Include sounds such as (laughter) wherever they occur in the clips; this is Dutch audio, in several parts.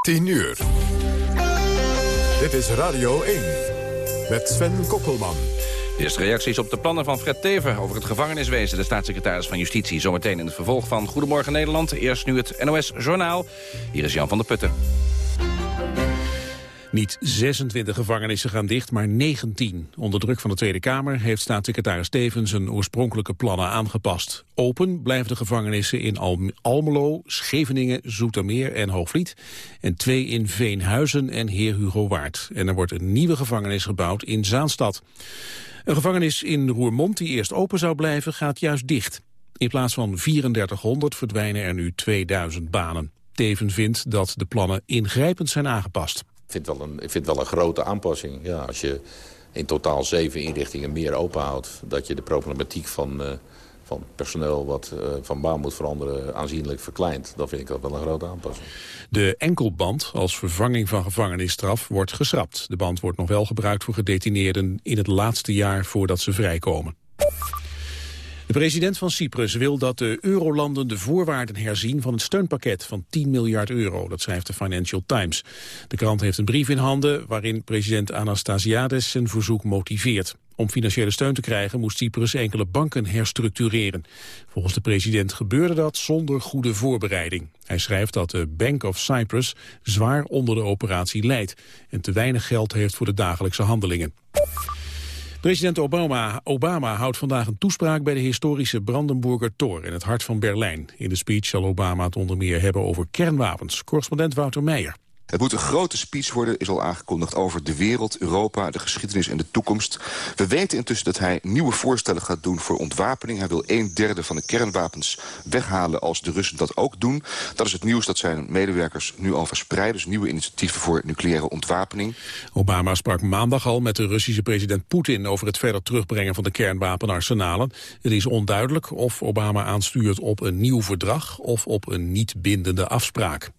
10 uur. Dit is Radio 1 met Sven Kokkelman. Eerste reacties op de plannen van Fred Teven over het gevangeniswezen. De staatssecretaris van Justitie. Zometeen in het vervolg van Goedemorgen Nederland. Eerst nu het NOS Journaal. Hier is Jan van der Putten. Niet 26 gevangenissen gaan dicht, maar 19. Onder druk van de Tweede Kamer heeft staatssecretaris Stevens zijn oorspronkelijke plannen aangepast. Open blijven de gevangenissen in Almelo, Scheveningen, Zoetermeer en Hoogvliet. En twee in Veenhuizen en Heer Hugo Waard. En er wordt een nieuwe gevangenis gebouwd in Zaanstad. Een gevangenis in Roermond die eerst open zou blijven gaat juist dicht. In plaats van 3400 verdwijnen er nu 2000 banen. Teven vindt dat de plannen ingrijpend zijn aangepast. Wel een, ik vind wel een grote aanpassing. Ja, als je in totaal zeven inrichtingen meer openhoudt... dat je de problematiek van, uh, van personeel wat uh, van baan moet veranderen... aanzienlijk verkleint, dan vind ik dat wel een grote aanpassing. De enkelband als vervanging van gevangenisstraf wordt geschrapt. De band wordt nog wel gebruikt voor gedetineerden... in het laatste jaar voordat ze vrijkomen. De president van Cyprus wil dat de eurolanden de voorwaarden herzien van het steunpakket van 10 miljard euro. Dat schrijft de Financial Times. De krant heeft een brief in handen waarin president Anastasiades zijn verzoek motiveert. Om financiële steun te krijgen moest Cyprus enkele banken herstructureren. Volgens de president gebeurde dat zonder goede voorbereiding. Hij schrijft dat de Bank of Cyprus zwaar onder de operatie leidt... en te weinig geld heeft voor de dagelijkse handelingen. President Obama, Obama houdt vandaag een toespraak bij de historische Brandenburger Tor in het hart van Berlijn. In de speech zal Obama het onder meer hebben over kernwapens. Correspondent Wouter Meijer. Het moet een grote speech worden, is al aangekondigd over de wereld, Europa, de geschiedenis en de toekomst. We weten intussen dat hij nieuwe voorstellen gaat doen voor ontwapening. Hij wil een derde van de kernwapens weghalen als de Russen dat ook doen. Dat is het nieuws dat zijn medewerkers nu al verspreiden. Dus nieuwe initiatieven voor nucleaire ontwapening. Obama sprak maandag al met de Russische president Poetin over het verder terugbrengen van de kernwapenarsenalen. Het is onduidelijk of Obama aanstuurt op een nieuw verdrag of op een niet bindende afspraak.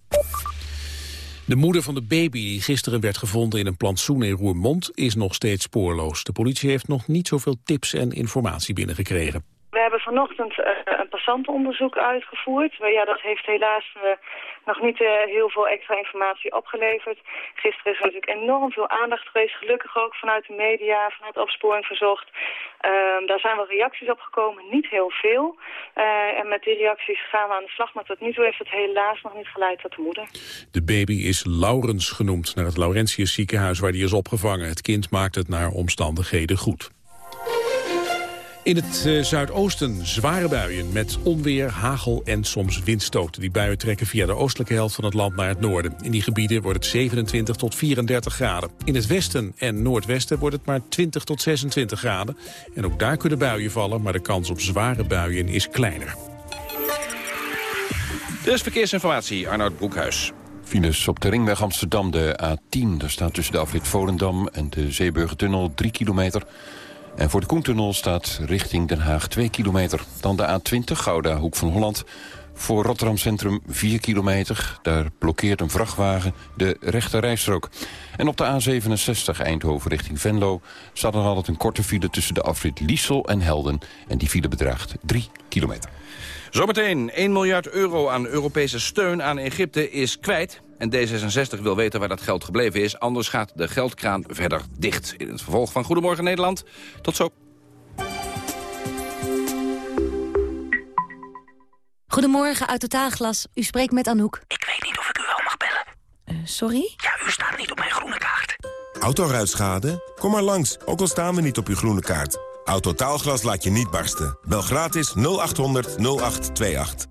De moeder van de baby die gisteren werd gevonden in een plantsoen in Roermond is nog steeds spoorloos. De politie heeft nog niet zoveel tips en informatie binnengekregen. We hebben vanochtend uh, een passantenonderzoek uitgevoerd. Maar ja, dat heeft helaas uh, nog niet uh, heel veel extra informatie opgeleverd. Gisteren is er natuurlijk enorm veel aandacht geweest. Gelukkig ook vanuit de media, vanuit opsporing verzocht. Ehm, daar zijn wel reacties op gekomen, niet heel veel. en met die reacties gaan we aan de slag. Maar tot nu toe heeft het helaas nog niet geleid tot de moeder. De baby is Laurens genoemd, naar het Laurentius ziekenhuis waar die is opgevangen. Het kind maakt het naar omstandigheden goed. In het uh, zuidoosten zware buien met onweer, hagel en soms windstoten. Die buien trekken via de oostelijke helft van het land naar het noorden. In die gebieden wordt het 27 tot 34 graden. In het westen en noordwesten wordt het maar 20 tot 26 graden. En ook daar kunnen buien vallen, maar de kans op zware buien is kleiner. Dus verkeersinformatie, Arnoud Broekhuis. Files op de ringweg Amsterdam, de A10. Daar staat tussen de afrit Volendam en de Zeeburgertunnel 3 kilometer... En voor de Koentunnel staat richting Den Haag 2 kilometer. Dan de A20, Gouda, Hoek van Holland. Voor Rotterdam Centrum 4 kilometer. Daar blokkeert een vrachtwagen de rechte rijstrook. En op de A67 Eindhoven richting Venlo... staat er altijd een korte file tussen de afrit Liesel en Helden. En die file bedraagt 3 kilometer. Zometeen 1 miljard euro aan Europese steun aan Egypte is kwijt. En D66 wil weten waar dat geld gebleven is. Anders gaat de geldkraan verder dicht. In het vervolg van Goedemorgen Nederland. Tot zo. Goedemorgen, uit Totaalglas. U spreekt met Anouk. Ik weet niet of ik u wel mag bellen. Uh, sorry? Ja, u staat niet op mijn groene kaart. Autoruitschade? Kom maar langs, ook al staan we niet op uw groene kaart. Autotaalglas laat je niet barsten. Bel gratis 0800 0828.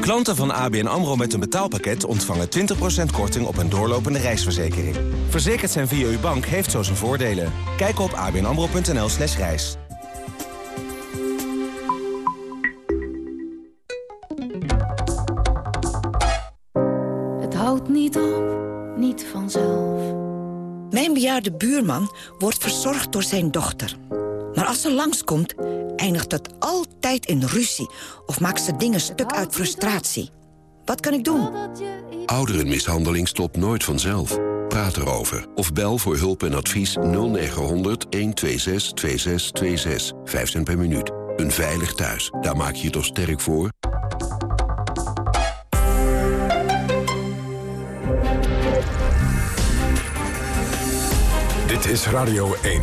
Klanten van ABN AMRO met een betaalpakket ontvangen 20% korting op een doorlopende reisverzekering. Verzekerd zijn via uw bank heeft zo zijn voordelen. Kijk op abnamro.nl slash reis. Het houdt niet op, niet vanzelf. Mijn bejaarde buurman wordt verzorgd door zijn dochter. Maar als ze langskomt, eindigt het altijd in ruzie... of maakt ze dingen stuk uit frustratie. Wat kan ik doen? Ouderenmishandeling stopt nooit vanzelf. Praat erover. Of bel voor hulp en advies 0900 126 2626. 5 cent per minuut. Een veilig thuis. Daar maak je je toch sterk voor? Dit is Radio 1.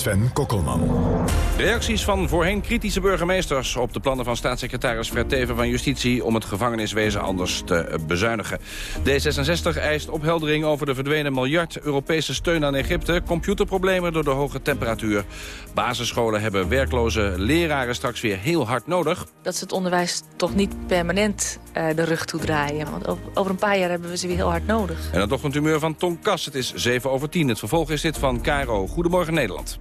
Sven Kokkelman. Reacties van voorheen kritische burgemeesters op de plannen van staatssecretaris Verteven van Justitie om het gevangeniswezen anders te bezuinigen. D66 eist opheldering over de verdwenen miljard Europese steun aan Egypte, computerproblemen door de hoge temperatuur. Basisscholen hebben werkloze leraren straks weer heel hard nodig. Dat ze het onderwijs toch niet permanent uh, de rug toedraaien. Want over een paar jaar hebben we ze weer heel hard nodig. En dan toch een tumeur van Tom Kass. Het is 7 over 10. Het vervolg is dit van Caro. Goedemorgen Nederland.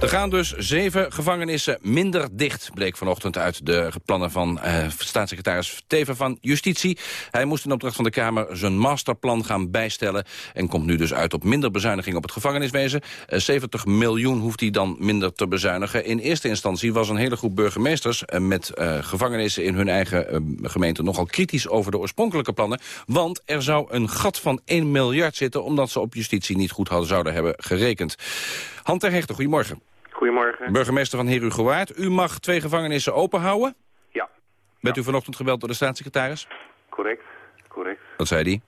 Er gaan dus zeven gevangenissen minder dicht, bleek vanochtend uit de plannen van uh, staatssecretaris Teven van Justitie. Hij moest in opdracht van de Kamer zijn masterplan gaan bijstellen en komt nu dus uit op minder bezuiniging op het gevangeniswezen. Uh, 70 miljoen hoeft hij dan minder te bezuinigen. In eerste instantie was een hele groep burgemeesters uh, met gevangenissen in hun eigen gemeente nogal kritisch over de oorspronkelijke plannen, want er zou een gat van 1 miljard zitten omdat ze op justitie niet goed hadden zouden hebben gerekend. Han ter Hechter, goedemorgen. Goedemorgen. Burgemeester van Herugewaard. U mag twee gevangenissen openhouden? Ja. Bent ja. u vanochtend gebeld door de staatssecretaris? Correct, correct. Wat zei die?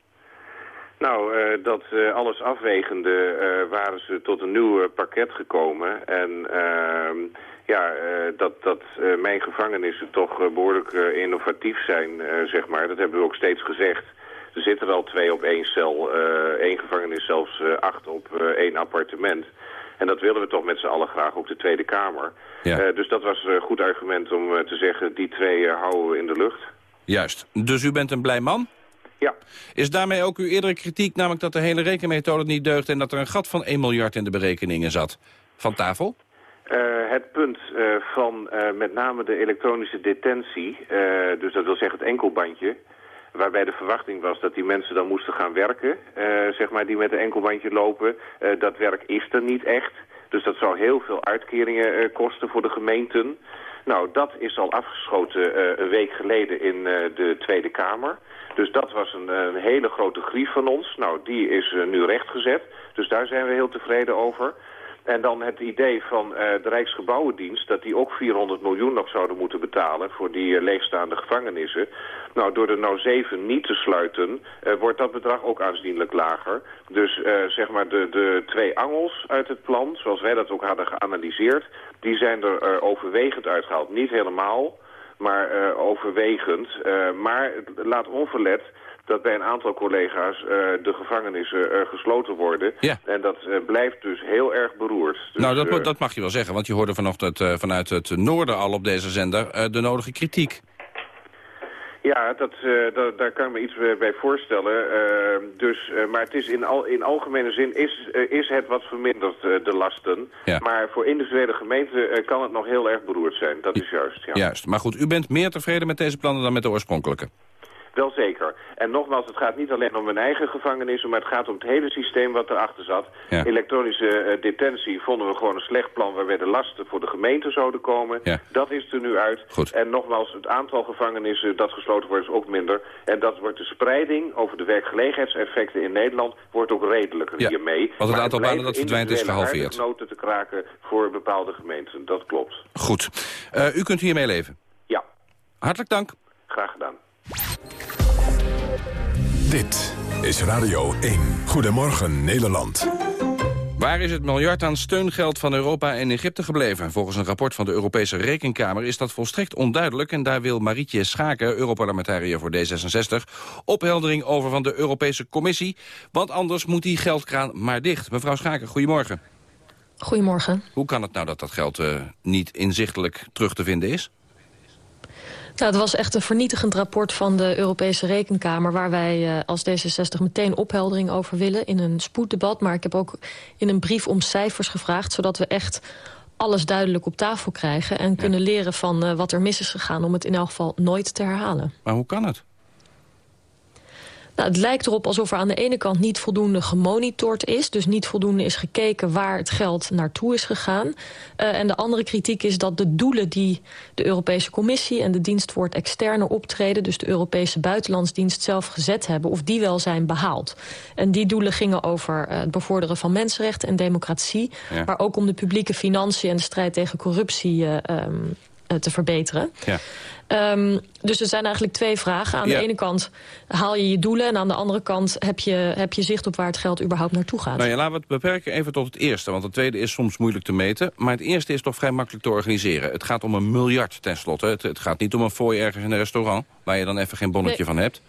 Nou, uh, dat uh, alles afwegende uh, waren ze tot een nieuw pakket gekomen. En ehm, ja, dat, dat mijn gevangenissen toch behoorlijk innovatief zijn, zeg maar. Dat hebben we ook steeds gezegd. Er zitten al twee op één cel. één gevangenis zelfs acht op één appartement. En dat willen we toch met z'n allen graag, ook de Tweede Kamer. Ja. Uh, dus dat was een goed argument om uh, te zeggen, die twee houden we in de lucht. Juist. Dus u bent een blij man? Ja. Is daarmee ook uw eerdere kritiek, namelijk dat de hele rekenmethode niet deugt... en dat er een gat van 1 miljard in de berekeningen zat, van tafel? het punt van met name de elektronische detentie, dus dat wil zeggen het enkelbandje waarbij de verwachting was dat die mensen dan moesten gaan werken, uh, zeg maar, die met een enkelbandje lopen. Uh, dat werk is er niet echt. Dus dat zou heel veel uitkeringen uh, kosten voor de gemeenten. Nou, dat is al afgeschoten een week geleden in de Tweede Kamer. Dus dat was een, een, hele grote grief van ons. Nou, die is nu rechtgezet. Dus daar zijn we heel tevreden over. En dan het idee van uh, de Rijksgebouwendienst... dat die ook 400 miljoen nog zouden moeten betalen... voor die uh, leegstaande gevangenissen. Nou, door er nou zeven niet te sluiten... Uh, wordt dat bedrag ook aanzienlijk lager. Dus zeg maar de, de twee angels uit het plan... zoals wij dat ook hadden geanalyseerd... die zijn er overwegend uitgehaald. Niet helemaal, maar overwegend. maar laat onverlet dat bij een aantal collega's uh, de gevangenissen uh, gesloten worden. Ja. En dat uh, blijft dus heel erg beroerd. Dus, nou, dat, dat, mag je wel zeggen, want je hoorde vanochtend vanuit het noorden al op deze zender de nodige kritiek. Ja, dat, dat, daar kan ik me iets bij voorstellen. dus, maar het is in, al, in algemene zin is, is het wat verminderd, de lasten. Ja. Maar voor individuele gemeenten kan het nog heel erg beroerd zijn. Dat is juist, ja. Juist. Maar goed, u bent meer tevreden met deze plannen dan met de oorspronkelijke? Wel zeker. En nogmaals, het gaat niet alleen om hun eigen gevangenissen... maar het gaat om het hele systeem wat erachter zat. Ja. Elektronische eh, detentie vonden we gewoon een slecht plan... waarbij de lasten voor de gemeente zouden komen. Ja. Dat is er nu uit. Goed. En nogmaals, het aantal gevangenissen dat gesloten wordt is ook minder. En dat wordt de spreiding over de werkgelegenheidseffecten in Nederland... wordt ook redelijker Ja, hiermee. want het aantal banen dat verdwijnt is gehalveerd. noten te kraken voor bepaalde gemeenten. Dat klopt. Goed. Eh, u kunt hiermee leven. Ja. Hartelijk dank. Graag gedaan. Dit is Radio 1. Goedemorgen Nederland. Waar is het miljard aan steungeld van Europa en Egypte gebleven? Volgens een rapport van de Europese Rekenkamer is dat volstrekt onduidelijk... en daar wil Marietje Schaken, Europarlementariër voor D66... opheldering over van de Europese Commissie... want anders moet die geldkraan maar dicht. Mevrouw Schaken, goedemorgen. Goedemorgen. Hoe kan het nou dat dat geld eh, niet inzichtelijk terug te vinden is? Nou, het was echt een vernietigend rapport van de Europese Rekenkamer... waar wij uh, als D66 meteen opheldering over willen in een spoeddebat. Maar ik heb ook in een brief om cijfers gevraagd... zodat we echt alles duidelijk op tafel krijgen... en kunnen leren van uh, wat er mis is gegaan... om het in elk geval nooit te herhalen. Maar hoe kan het? Nou, het lijkt erop alsof er aan de ene kant niet voldoende gemonitord is. Dus niet voldoende is gekeken waar het geld naartoe is gegaan. Uh, en de andere kritiek is dat de doelen die de Europese Commissie... en de dienst voor het externe optreden... dus de Europese Buitenlandsdienst zelf gezet hebben... of die wel zijn behaald. En die doelen gingen over uh, het bevorderen van mensenrechten en democratie... Ja. maar ook om de publieke financiën en de strijd tegen corruptie um, te verbeteren. Ja. Um, dus er zijn eigenlijk twee vragen. Aan Ja. de ene kant haal je je doelen... en aan de andere kant heb je, heb je zicht op waar het geld überhaupt naartoe gaat. Nou ja, laten we het beperken even tot het eerste. Want het tweede is soms moeilijk te meten. Maar het eerste is toch vrij makkelijk te organiseren. Het gaat om een miljard tenslotte. Het, het gaat niet om een fooi ergens in een restaurant... waar je dan even geen bonnetje Nee. van hebt.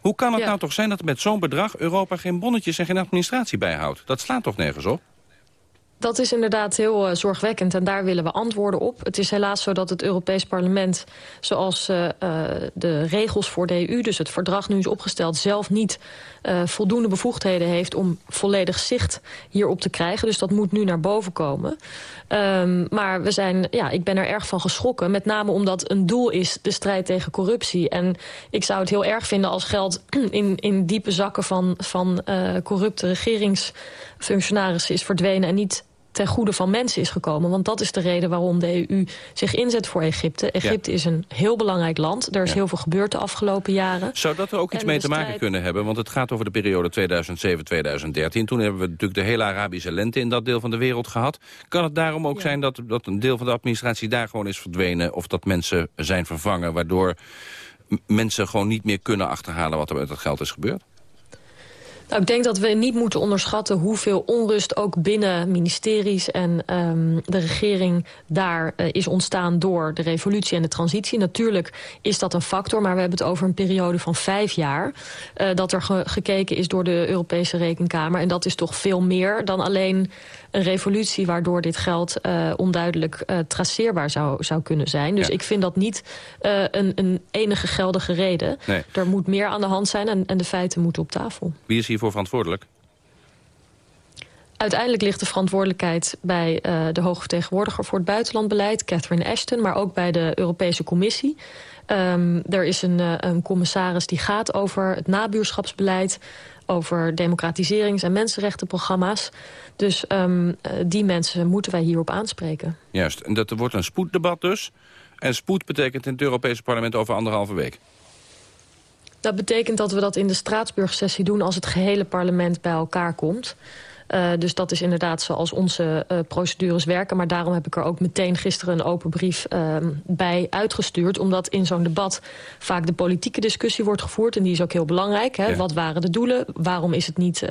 Hoe kan het Ja. nou toch zijn dat met zo'n bedrag... Europa geen bonnetjes en geen administratie bijhoudt? Dat slaat toch nergens op? Dat is inderdaad heel uh, zorgwekkend en daar willen we antwoorden op. Het is helaas zo dat het Europees Parlement, zoals uh, de regels voor de EU... dus het verdrag nu is opgesteld, zelf niet uh, voldoende bevoegdheden heeft... om volledig zicht hierop te krijgen. Dus dat moet nu naar boven komen. Um, maar we zijn, ja, ik ben er erg van geschrokken. Met name omdat een doel is de strijd tegen corruptie. En ik zou het heel erg vinden als geld (clears throat) in, in diepe zakken van, van corrupte regeringsfunctionarissen is verdwenen... en niet ten goede van mensen is gekomen. Want dat is de reden waarom de EU zich inzet voor Egypte. Egypte ja. is een heel belangrijk land. Er is ja. heel veel gebeurd de afgelopen jaren. Zou dat er ook iets en mee te maken kunnen hebben? Want het gaat over de periode 2007-2013. Toen hebben we natuurlijk de hele Arabische lente in dat deel van de wereld gehad. Kan het daarom ook ja. zijn dat, dat een deel van de administratie daar gewoon is verdwenen... of dat mensen zijn vervangen, waardoor mensen gewoon niet meer kunnen achterhalen... wat er met dat geld is gebeurd? Nou, ik denk dat we niet moeten onderschatten hoeveel onrust ook binnen ministeries en um, de regering daar uh, is ontstaan door de revolutie en de transitie. Natuurlijk is dat een factor, maar we hebben het over een periode van vijf jaar. Uh, dat er ge gekeken is door de Europese Rekenkamer. En dat is toch veel meer dan alleen een revolutie waardoor dit geld uh, onduidelijk uh, traceerbaar zou, zou kunnen zijn. Dus ja. ik vind dat niet uh, een, een enige geldige reden. Nee. Er moet meer aan de hand zijn en, en de feiten moeten op tafel. Wie is hiervoor verantwoordelijk? Uiteindelijk ligt de verantwoordelijkheid bij uh, de hoge vertegenwoordiger voor het buitenlandbeleid, Catherine Ashton, maar ook bij de Europese Commissie. Um, er is een, uh, een commissaris die gaat over het nabuurschapsbeleid, over democratiserings- en mensenrechtenprogramma's. Dus um, die mensen moeten wij hierop aanspreken. Juist, en dat er wordt een spoeddebat dus. En spoed betekent in het Europese parlement over anderhalve week. Dat betekent dat we dat in de Straatsburg-sessie doen als het gehele parlement bij elkaar komt. Uh, dus dat is inderdaad zoals onze uh, procedures werken. Maar daarom heb ik er ook meteen gisteren een open brief uh, bij uitgestuurd. Omdat in zo'n debat vaak de politieke discussie wordt gevoerd. En die is ook heel belangrijk. Hè? Ja. Wat waren de doelen? Waarom is het niet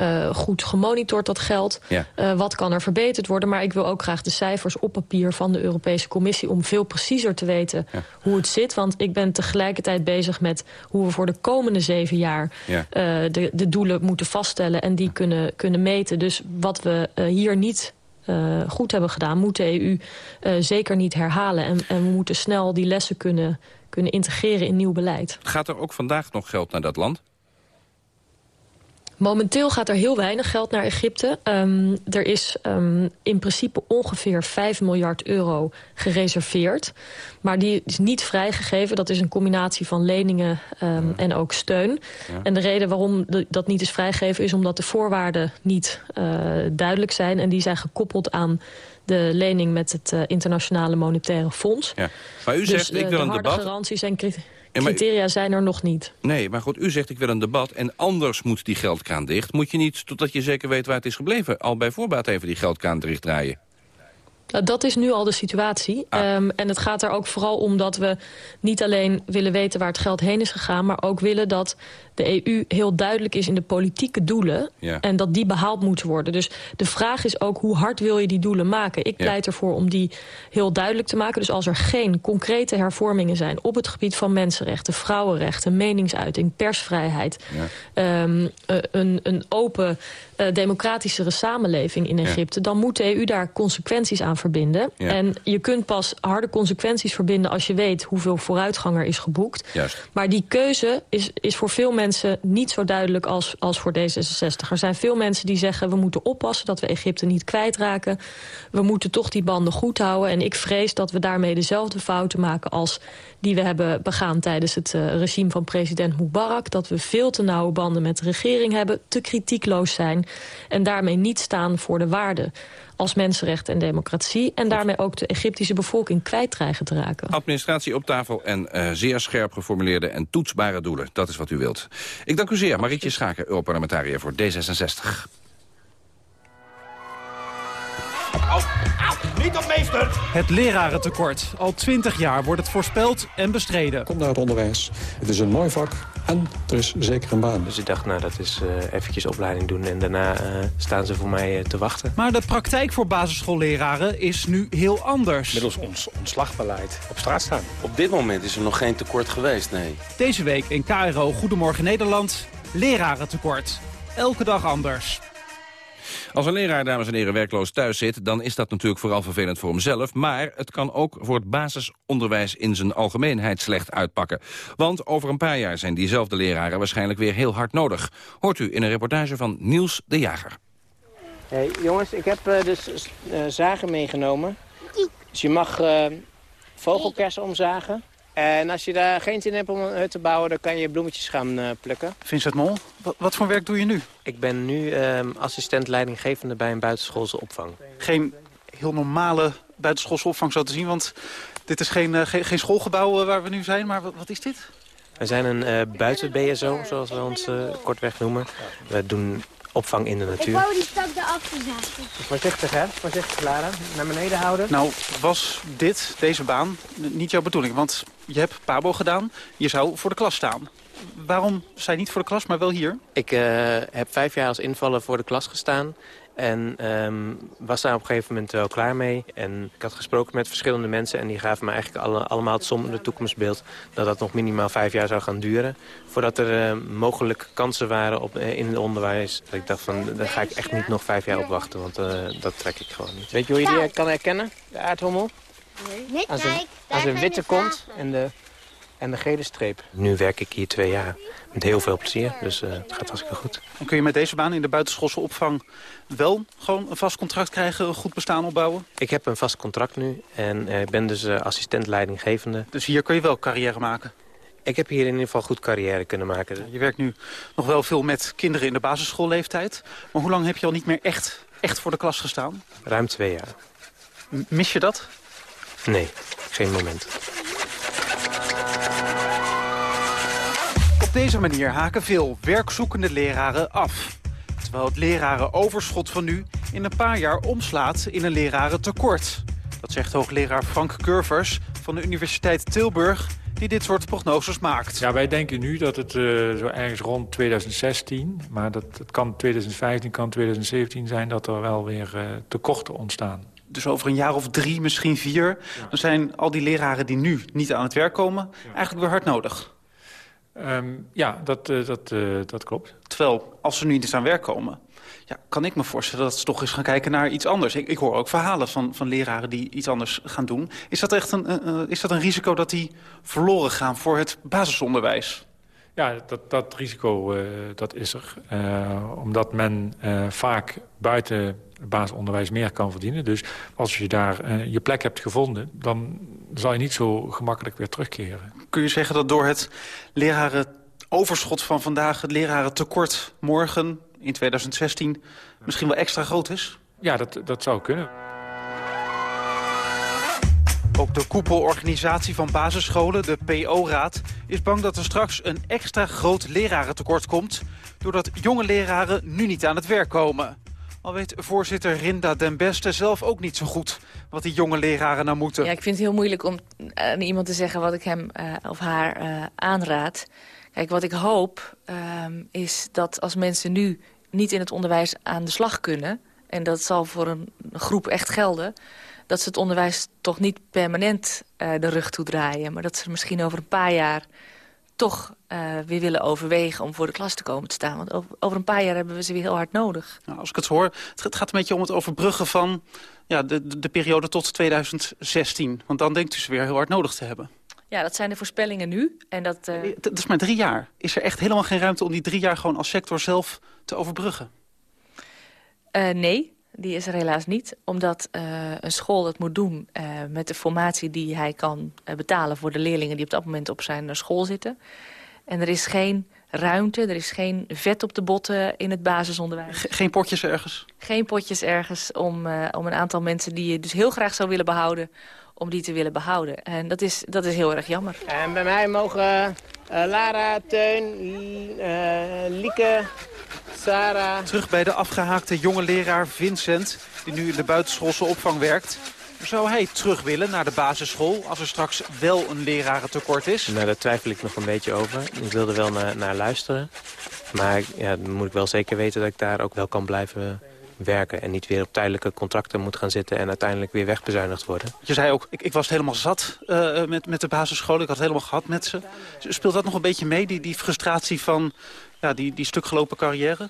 uh, goed gemonitord, dat geld? Ja. Uh, wat kan er verbeterd worden? Maar ik wil ook graag de cijfers op papier van de Europese Commissie... om veel preciezer te weten ja. hoe het zit. Want ik ben tegelijkertijd bezig met hoe we voor de komende zeven jaar... Ja. Uh, de, de doelen moeten vaststellen en die kunnen, kunnen meten. Dus wat we hier niet uh, goed hebben gedaan... moet de EU uh, zeker niet herhalen. En, en we moeten snel die lessen kunnen, kunnen integreren in nieuw beleid. Gaat er ook vandaag nog geld naar dat land? Momenteel gaat er heel weinig geld naar Egypte. Um, er is um, in principe ongeveer 5 miljard euro gereserveerd. Maar die is niet vrijgegeven. Dat is een combinatie van leningen um, en ook steun. Ja. En de reden waarom dat niet is vrijgegeven... is omdat de voorwaarden niet uh, duidelijk zijn. En die zijn gekoppeld aan de lening met het uh, Internationale Monetaire Fonds. Ja. Maar u dus zegt, ik wil de een harde debat... garanties en criteria zijn er nog niet. Nee, maar goed, u zegt ik wil een debat en anders moet die geldkraan dicht. Moet je niet, totdat je zeker weet waar het is gebleven... al bij voorbaat even die geldkraan dichtdraaien? Nou, dat is nu al de situatie. Ah. Um, en het gaat er ook vooral om dat we niet alleen willen weten waar het geld heen is gegaan... maar ook willen dat de EU heel duidelijk is in de politieke doelen... Ja. en dat die behaald moeten worden. Dus de vraag is ook hoe hard wil je die doelen maken? Ik pleit ja. ervoor om die heel duidelijk te maken. Dus als er geen concrete hervormingen zijn op het gebied van mensenrechten... vrouwenrechten, meningsuiting, persvrijheid... Ja. Um, een, een open uh, democratischere samenleving in Egypte... dan moet de EU daar consequenties aan verbinden. En je kunt pas harde consequenties verbinden... als je weet hoeveel vooruitgang er is geboekt. Juist. Maar die keuze is, is voor veel mensen mensen niet zo duidelijk als, als voor D66. Er zijn veel mensen die zeggen... we moeten oppassen dat we Egypte niet kwijtraken. We moeten toch die banden goed houden. En ik vrees dat we daarmee dezelfde fouten maken... als die we hebben begaan tijdens het uh, regime van president Mubarak. Dat we veel te nauwe banden met de regering hebben. Te kritiekloos zijn. En daarmee niet staan voor de waarden als mensenrechten en democratie... en daarmee ook de Egyptische bevolking kwijt dreigen te raken. Administratie op tafel en uh, zeer scherp geformuleerde en toetsbare doelen. Dat is wat u wilt. Ik dank u zeer, Marietje Schaken, Europarlementariër voor D66. Au, au, niet op meester! Het lerarentekort. Al twintig jaar wordt het voorspeld en bestreden. Kom naar het onderwijs. Het is een mooi vak en er is zeker een baan. Dus ik dacht, nou, dat is uh, eventjes opleiding doen... en daarna uh, staan ze voor mij uh, te wachten. Maar de praktijk voor basisschoolleraren is nu heel anders. Middels ons ontslagbeleid op straat staan. Op dit moment is er nog geen tekort geweest, nee. Deze week in KRO Goedemorgen Nederland, lerarentekort. Elke dag anders. Als een leraar, dames en heren, werkloos thuis zit... dan is dat natuurlijk vooral vervelend voor hemzelf. Maar het kan ook voor het basisonderwijs in zijn algemeenheid slecht uitpakken. Want over een paar jaar zijn diezelfde leraren waarschijnlijk weer heel hard nodig. Hoort u in een reportage van Niels de Jager. Hey, jongens, ik heb uh, dus uh, zagen meegenomen. Dus je mag uh, vogelkersen omzagen. En als je daar geen zin hebt om een hut te bouwen, dan kan je bloemetjes gaan uh, plukken. Vincent Mol, wat, wat, voor werk doe je nu? Ik ben nu uh, assistent leidinggevende bij een buitenschoolse opvang. Geen heel normale buitenschoolse opvang zo te zien, want dit is geen, uh, geen, geen schoolgebouw waar we nu zijn, maar wat, wat is dit? We zijn een buiten-BSO, zoals we ons kortweg noemen. We doen opvang in de natuur. Ik wou die stak eraf zagen. Voorzichtig, hè? Voorzichtig, Lara. Naar beneden houden. Nou, was dit, deze baan, niet jouw bedoeling? Want je hebt Pabo gedaan, je zou voor de klas staan. Waarom je niet voor de klas, maar wel hier? Ik uh, heb vijf jaar als invaller voor de klas gestaan. En um, was daar op een gegeven moment wel klaar mee. En ik had gesproken met verschillende mensen... en die gaven me eigenlijk alle, allemaal het sombere toekomstbeeld... dat dat nog minimaal vijf jaar zou gaan duren. Voordat er uh, mogelijk kansen waren op, uh, in het onderwijs. Dat ik dacht van, daar ga ik echt niet nog vijf jaar op wachten. Want uh, dat trek ik gewoon niet. Weet je hoe je die kan herkennen, de aardhommel? Nee. Als een, als een witte kont en de, en de gele streep. Nu werk ik hier twee jaar met heel veel plezier, dus uh, het gaat hartstikke goed. En kun je met deze baan in de buitenschoolse opvang wel gewoon een vast contract krijgen, een goed bestaan opbouwen? Ik heb een vast contract nu en uh, ik ben dus uh, assistent leidinggevende. Dus hier kun je wel carrière maken? Ik heb hier in ieder geval goed carrière kunnen maken. Je werkt nu nog wel veel met kinderen in de basisschoolleeftijd. Maar hoe lang heb je al niet meer echt, echt voor de klas gestaan? Ruim twee jaar. M mis je dat? Nee, geen moment. Op deze manier haken veel werkzoekende leraren af. Terwijl het lerarenoverschot van nu in een paar jaar omslaat in een lerarentekort. Dat zegt hoogleraar Frank Curvers van de Universiteit Tilburg die dit soort prognoses maakt. Ja, wij denken nu dat het uh, zo ergens rond 2016... maar dat, het kan 2015, kan 2017 zijn dat er wel weer uh, tekorten ontstaan. Dus over een jaar of drie, misschien vier... Dan zijn al die leraren die nu niet aan het werk komen... Eigenlijk weer hard nodig. Um, ja, dat, uh, dat, uh, dat klopt. Terwijl, als ze nu niet eens aan werk komen... Ja, kan ik me voorstellen dat ze toch eens gaan kijken naar iets anders. Ik, ik hoor ook verhalen van, van leraren die iets anders gaan doen. Is dat echt een, uh, is dat een risico dat die verloren gaan voor het basisonderwijs? Ja, dat, dat risico dat is er. Omdat men vaak buiten basisonderwijs meer kan verdienen. Dus als je daar je plek hebt gevonden... dan zal je niet zo gemakkelijk weer terugkeren. Kun je zeggen dat door het lerarenoverschot van vandaag... het lerarentekort morgen in 2016 misschien wel extra groot is? Ja, dat, dat zou kunnen. Ook de koepelorganisatie van basisscholen, de PO-raad... is bang dat er straks een extra groot lerarentekort komt... doordat jonge leraren nu niet aan het werk komen. Al weet voorzitter Rinda den Beste zelf ook niet zo goed... wat die jonge leraren nou moeten. Ja, ik vind het heel moeilijk om aan iemand te zeggen... wat ik hem uh, of haar uh, aanraad. Kijk, wat ik hoop uh, is dat als mensen nu niet in het onderwijs aan de slag kunnen... en dat zal voor een groep echt gelden dat ze het onderwijs toch niet permanent uh, de rug toedraaien... maar dat ze misschien over een paar jaar toch uh, weer willen overwegen om voor de klas te komen te staan. Want over, over een paar jaar hebben we ze weer heel hard nodig. Nou, als ik het hoor, het gaat een beetje om het overbruggen van ja, de, de, de periode tot 2016. Want dan denkt u ze weer heel hard nodig te hebben. Ja, dat zijn de voorspellingen nu. En dat, uh... dat is maar drie jaar. Is er echt helemaal geen ruimte om die drie jaar gewoon als sector zelf te overbruggen? Uh, nee, die is er helaas niet. Omdat uh, een school dat moet doen met de formatie die hij kan betalen... voor de leerlingen die op dat moment op zijn school zitten. En er is geen ruimte, er is geen vet op de botten in het basisonderwijs. geen potjes ergens? Geen potjes ergens om, om een aantal mensen die je dus heel graag zou willen behouden... om die te willen behouden. En dat is, dat is heel erg jammer. En bij mij mogen Lara, Teun, Lieke... Sarah. Terug bij de afgehaakte jonge leraar Vincent, die nu in de buitenschoolse opvang werkt. Zou hij terug willen naar de basisschool als er straks wel een lerarentekort is? Nou, daar twijfel ik nog een beetje over. Ik wil er wel naar, naar luisteren. Maar ja, dan moet ik wel zeker weten dat ik daar ook wel kan blijven werken. En niet weer op tijdelijke contracten moet gaan zitten en uiteindelijk weer wegbezuinigd worden. Je zei ook, ik, ik was helemaal zat uh, met, met de basisschool. Ik had het helemaal gehad met ze. Speelt dat nog een beetje mee, die, die frustratie van ja, die, die stukgelopen carrière?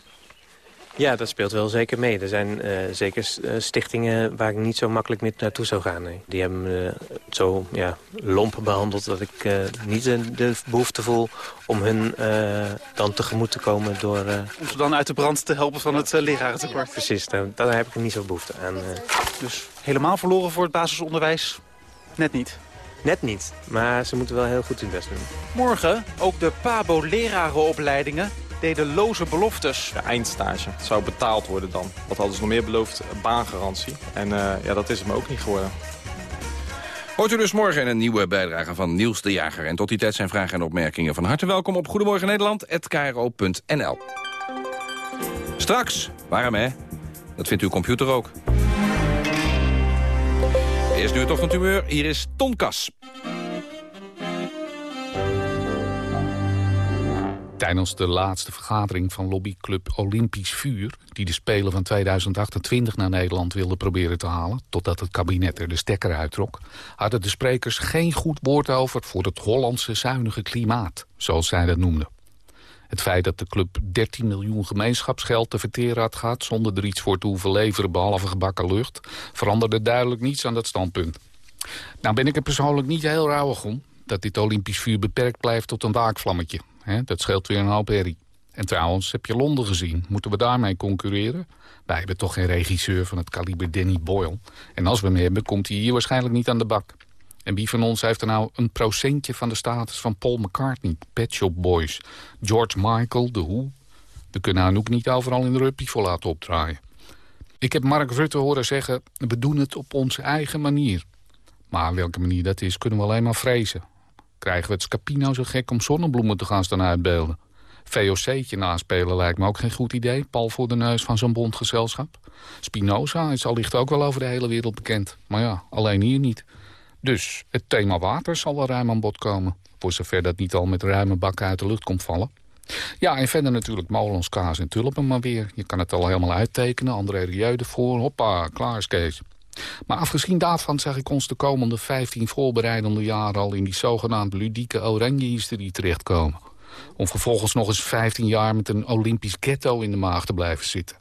Ja, dat speelt wel zeker mee. Er zijn uh, zeker stichtingen waar ik niet zo makkelijk meer naartoe zou gaan. Nee. Die hebben me uh, zo ja, lomp behandeld dat ik uh, niet de, de, behoefte voel om hun dan tegemoet te komen door... om ze dan uit de brand te helpen van het lerarentekort. Precies, daar, daar, heb ik niet zo behoefte aan. Dus helemaal verloren voor het basisonderwijs? Net niet? Net niet, maar ze moeten wel heel goed hun best doen. Morgen ook de PABO-lerarenopleidingen deden loze beloftes. De eindstage zou betaald worden dan. Wat hadden ze nog meer beloofd? Baangarantie. En uh, ja, dat is hem ook niet geworden. Hoort u dus morgen in een nieuwe bijdrage van Niels de Jager. En tot die tijd zijn vragen en opmerkingen van harte welkom op Goedemorgen Nederland@kro.nl. Straks, waarom hè? Dat vindt uw computer ook. Eerst nu het ochtendhumeur, hier is Tonkas. Tijdens de laatste vergadering van lobbyclub Olympisch Vuur... die de Spelen van 2028 naar Nederland wilde proberen te halen... totdat het kabinet er de stekker uittrok... hadden de sprekers geen goed woord over voor het Hollandse zuinige klimaat... zoals zij dat noemden. Het feit dat de club 13 miljoen gemeenschapsgeld te verteren had gehad... zonder er iets voor te hoeven leveren behalve gebakken lucht... veranderde duidelijk niets aan dat standpunt. Nou ben ik er persoonlijk niet heel rouwig om... dat dit Olympisch vuur beperkt blijft tot een waakvlammetje. Dat scheelt weer een hoop herrie. En trouwens, heb je Londen gezien? Moeten we daarmee concurreren? Wij hebben toch geen regisseur van het kaliber Danny Boyle. En als we hem hebben, komt hij hier waarschijnlijk niet aan de bak. En wie van ons heeft er nou een procentje van de status van Paul McCartney, Pet Shop Boys, George Michael, The Who? We kunnen haar ook niet overal in de rugby voor laten opdraaien. Ik heb Mark Rutte horen zeggen, we doen het op onze eigen manier. Maar welke manier dat is, kunnen we alleen maar vrezen. Krijgen we het Scapino zo gek om zonnebloemen te gaan staan uitbeelden? VOC'tje naspelen lijkt me ook geen goed idee. Pal voor de neus van zo'n bondgezelschap. Spinoza is allicht ook wel over de hele wereld bekend. Maar ja, alleen hier niet. Dus het thema water zal wel ruim aan bod komen. Voor zover dat niet al met ruime bakken uit de lucht komt vallen. Ja, en verder natuurlijk molens, kaas en tulpen maar weer. Je kan het al helemaal uittekenen. André Rieu ervoor. Hoppa, klaar is Kees. Maar afgezien daarvan zag ik ons de komende 15 voorbereidende jaren... al in die zogenaamde ludieke oranje-hysterie terechtkomen. Om vervolgens nog eens 15 jaar met een Olympisch ghetto in de maag te blijven zitten.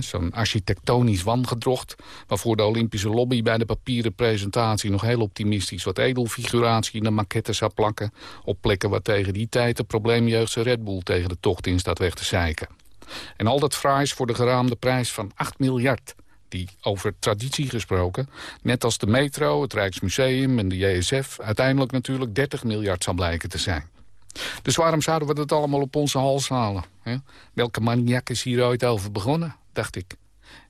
Zo'n architectonisch wangedrocht... waarvoor de Olympische lobby bij de papieren presentatie... nog heel optimistisch wat edelfiguratie in de maquette zou plakken... op plekken waar tegen die tijd de probleemjeugdse Red Bull... tegen de tocht in staat weg te zeiken. En al dat fraais voor de geraamde prijs van 8 miljard die over traditie gesproken... net als de metro, het Rijksmuseum en de JSF... uiteindelijk natuurlijk 30 miljard zal blijken te zijn. Dus waarom zouden we dat allemaal op onze hals halen? Hè? Welke maniak is hier ooit over begonnen, dacht ik.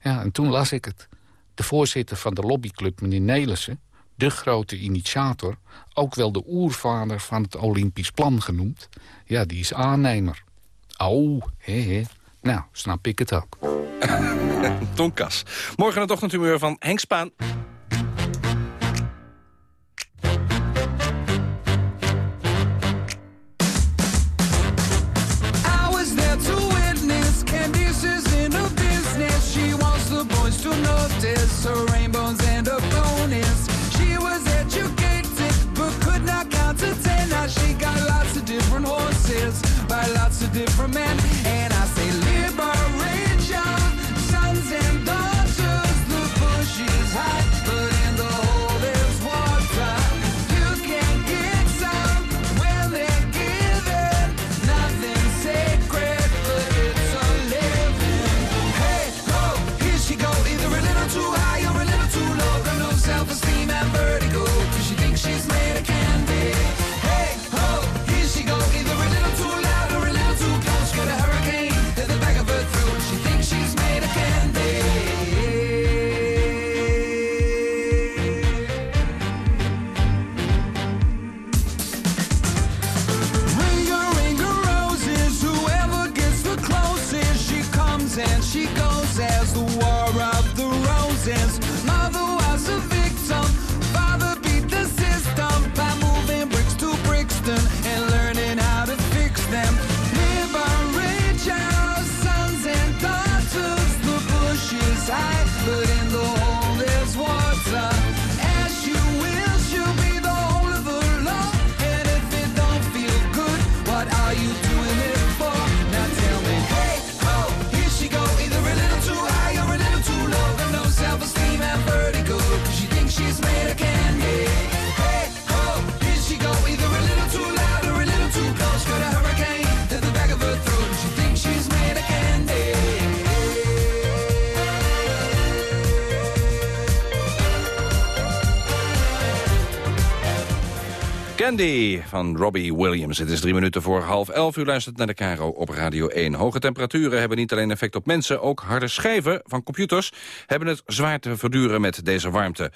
Ja, en toen las ik het. De voorzitter van de lobbyclub, meneer Nelissen... de grote initiator, ook wel de oervader van het Olympisch Plan genoemd... ja, die is aannemer. Hé, hé. Nou, snap ik het ook. (laughs) Tonkas. Morgen het ochtendhumeur van Henk Spaan. Was there to Candy van Robbie Williams. Het is drie minuten voor half elf. U luistert naar de Caro op Radio 1. Hoge temperaturen hebben niet alleen effect op mensen... ook harde schijven van computers hebben het zwaar te verduren met deze warmte.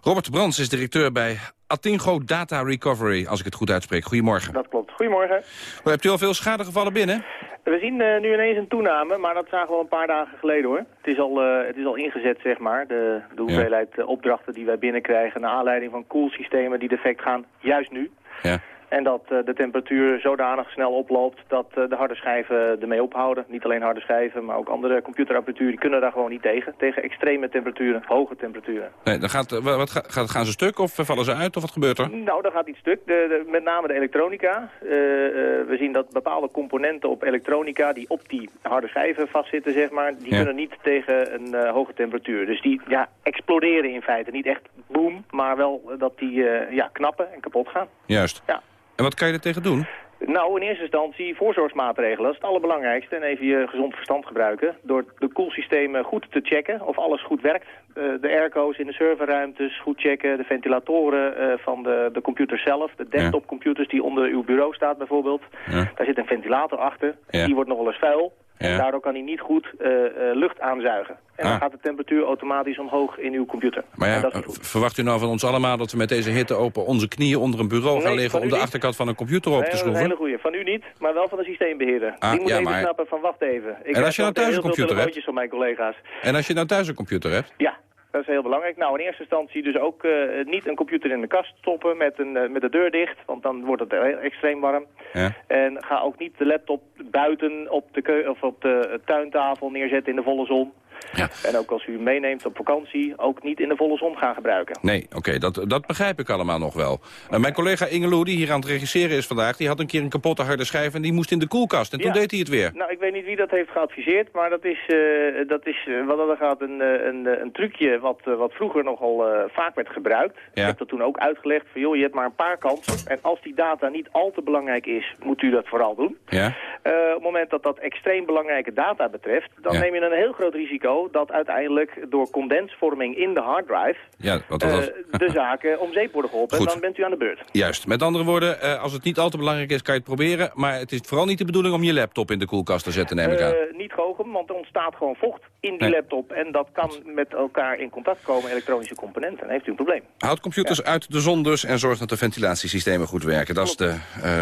Robert Brands is directeur bij Atingo Data Recovery, als ik het goed uitspreek. Goedemorgen. Dat klopt. Goedemorgen. Hebt u al veel schadegevallen binnen? We zien eh, nu ineens een toename, maar dat zagen we al een paar dagen geleden hoor. Het is al, eh, het is al ingezet zeg maar, de, de hoeveelheid eh, opdrachten die wij binnenkrijgen... naar aanleiding van koelsystemen die defect gaan, juist nu. Ja. En dat eh, de temperatuur zodanig snel oploopt dat eh, de harde schijven ermee ophouden. Niet alleen harde schijven, maar ook andere computerapparatuur... die kunnen daar gewoon niet tegen. Tegen extreme temperaturen, hoge temperaturen. Nee, dan gaat, wat, wat, gaat, gaan ze stuk of vallen ze uit of wat gebeurt er? Nou, daar gaat iets stuk. De, de- met name de elektronica. Eh, eh, we zien dat bepaalde componenten op elektronica... die op die harde schijven vastzitten, zeg maar... die Ja. kunnen niet tegen een eh, hoge temperatuur. Dus die ja, exploderen in feite. Niet echt boom, maar wel dat die eh, ja, knappen en kapot gaan. Juist. Ja. En wat kan je er tegen doen? Nou, in eerste instantie voorzorgsmaatregelen. Dat is het allerbelangrijkste. En even je gezond verstand gebruiken. Door de koelsystemen goed te checken of alles goed werkt. Eh, de airco's in de serverruimtes goed checken. De ventilatoren eh, van de, de computer zelf. De desktopcomputers die onder uw bureau staat bijvoorbeeld. Ja. Daar zit een ventilator achter. Ja. Die wordt nog wel eens vuil. En Ja. daardoor kan hij niet goed eh, eh, lucht aanzuigen. En dan Ah. gaat de temperatuur automatisch omhoog in uw computer. Maar En ja, dat eh, verwacht u nou van ons allemaal dat we met deze hitte open onze knieën onder een bureau gaan liggen om de niet. achterkant van een computer op te dat is een hele schroeven? goeie. Van u niet, maar wel van de systeembeheerder. Ah, die moet ja, even maar- snappen van wacht even. Ik als krijg je nou thuis een computer hebt? van mijn collega's. En als je nou thuis een computer hebt? Ja, dat is heel belangrijk. Nou, in eerste instantie dus ook eh, niet een computer in de kast stoppen met, een, eh, met de deur dicht, want dan wordt het extreem warm. Ja. En ga ook niet de laptop buiten op de, keu of op de tuintafel neerzetten in de volle zon. Ja. En ook als u hem meeneemt op vakantie, ook niet in de volle zon gaan gebruiken. Nee, oké, dat, dat begrijp ik allemaal nog wel. Uh, mijn collega Ingeloe, die hier aan het regisseren is vandaag... die had een keer een kapotte harde schijf en die moest in de koelkast. En toen deed hij het weer. Nou, ik weet niet wie dat heeft geadviseerd, maar dat is, eh, dat is eh, wat dat gaat een, eh, een, eh, een trucje wat, eh, wat vroeger nogal eh, vaak werd gebruikt. Ik heb dat toen ook uitgelegd van, joh, je hebt maar een paar kansen. En als die data niet al te belangrijk is, moet u dat vooral doen. Ja? Eh, op het moment dat dat extreem belangrijke data betreft, dan neem je een heel groot risico dat uiteindelijk door condensvorming in de harddrive Ja, wat was eh, dat? (laughs) de zaken om zeep worden geholpen. Goed. En dan bent u aan de beurt. Juist. Met andere woorden, eh, als het niet al te belangrijk is, kan je het proberen. Maar het is vooral niet de bedoeling om je laptop in de koelkast te zetten, neem ik aan. Eh, niet goochelen, want er ontstaat gewoon vocht in die Nee. laptop. En dat kan met elkaar in contact komen, elektronische componenten. Dan heeft u een probleem. Houd computers uit de zon dus en zorg dat de ventilatiesystemen goed werken. Dat is de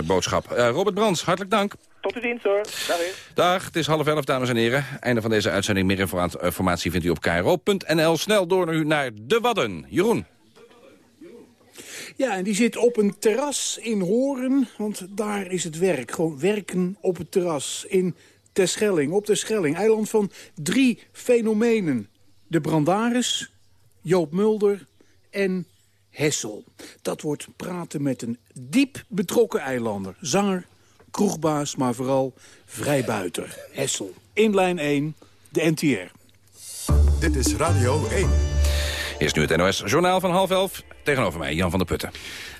boodschap. Robert Brands, hartelijk dank. Tot uw dienst hoor. Dag weer. Dag, het is half elf, dames en heren. Einde van deze uitzending. Meer informa- informatie vindt u op kro.nl. Snel door nu naar de Wadden. Jeroen. Ja, en die zit op een terras in Horen, want daar is het werk. Gewoon werken op het terras in Terschelling, op Terschelling. Eiland van drie fenomenen. De Brandaris, Joop Mulder en Hessel. Dat wordt praten met een diep betrokken eilander. Zanger, kroegbaas, maar vooral vrijbuiter. Hessel. In lijn 1, de NTR. Dit is Radio 1. Eerst nu het NOS-journaal van half elf. Tegenover mij, Jan van der Putten.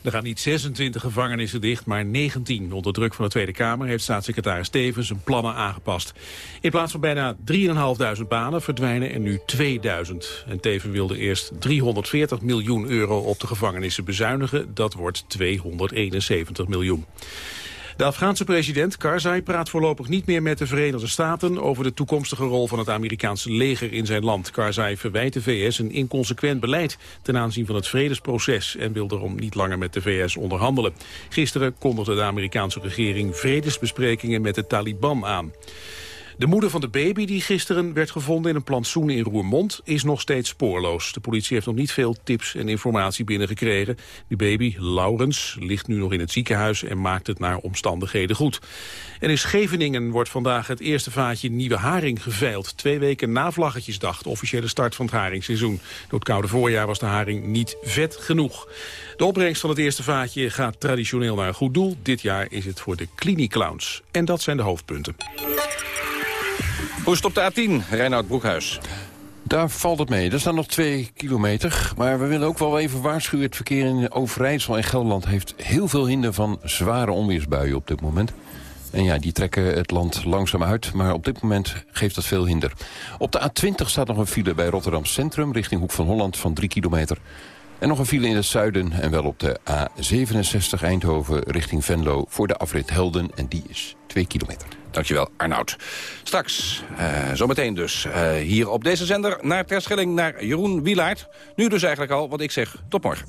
Er gaan niet 26 gevangenissen dicht, maar 19. Onder druk van de Tweede Kamer heeft staatssecretaris Stevens zijn plannen aangepast. In plaats van bijna 3.500 banen verdwijnen er nu 2000. En Teven wilde eerst 340 miljoen euro op de gevangenissen bezuinigen. Dat wordt 271 miljoen. De Afghaanse president Karzai praat voorlopig niet meer met de Verenigde Staten over de toekomstige rol van het Amerikaanse leger in zijn land. Karzai verwijt de VS een inconsequent beleid ten aanzien van het vredesproces en wil daarom niet langer met de VS onderhandelen. Gisteren kondigde de Amerikaanse regering vredesbesprekingen met de Taliban aan. De moeder van de baby die gisteren werd gevonden in een plantsoen in Roermond is nog steeds spoorloos. De politie heeft nog niet veel tips en informatie binnengekregen. Die baby, Laurens, ligt nu nog in het ziekenhuis en maakt het naar omstandigheden goed. En in Scheveningen wordt vandaag het eerste vaatje nieuwe haring geveild. Twee weken na Vlaggetjesdag, de officiële start van het haringseizoen. Door het koude voorjaar was de haring niet vet genoeg. De opbrengst van het eerste vaatje gaat traditioneel naar een goed doel. Dit jaar is het voor de Cliniclowns. En dat zijn de hoofdpunten. Hoe op de A10, Reinoud Broekhuis? Daar valt het mee. Er staan nog twee kilometer. Maar we willen ook wel even waarschuwen. Het verkeer in Overijssel en Gelderland heeft heel veel hinder van zware onweersbuien op dit moment. En ja, die trekken het land langzaam uit, maar op dit moment geeft dat veel hinder. Op de A20 staat nog een file bij Rotterdam Centrum richting Hoek van Holland van 3 kilometer. En nog een file in het zuiden en wel op de A67 Eindhoven richting Venlo voor de afrit Helden. En die is 2 kilometer. Dankjewel, Arnoud. Straks, eh, zometeen dus, eh, hier op deze zender... naar Terschelling, naar Jeroen Wielaert. Nu dus eigenlijk al, wat ik zeg, tot morgen.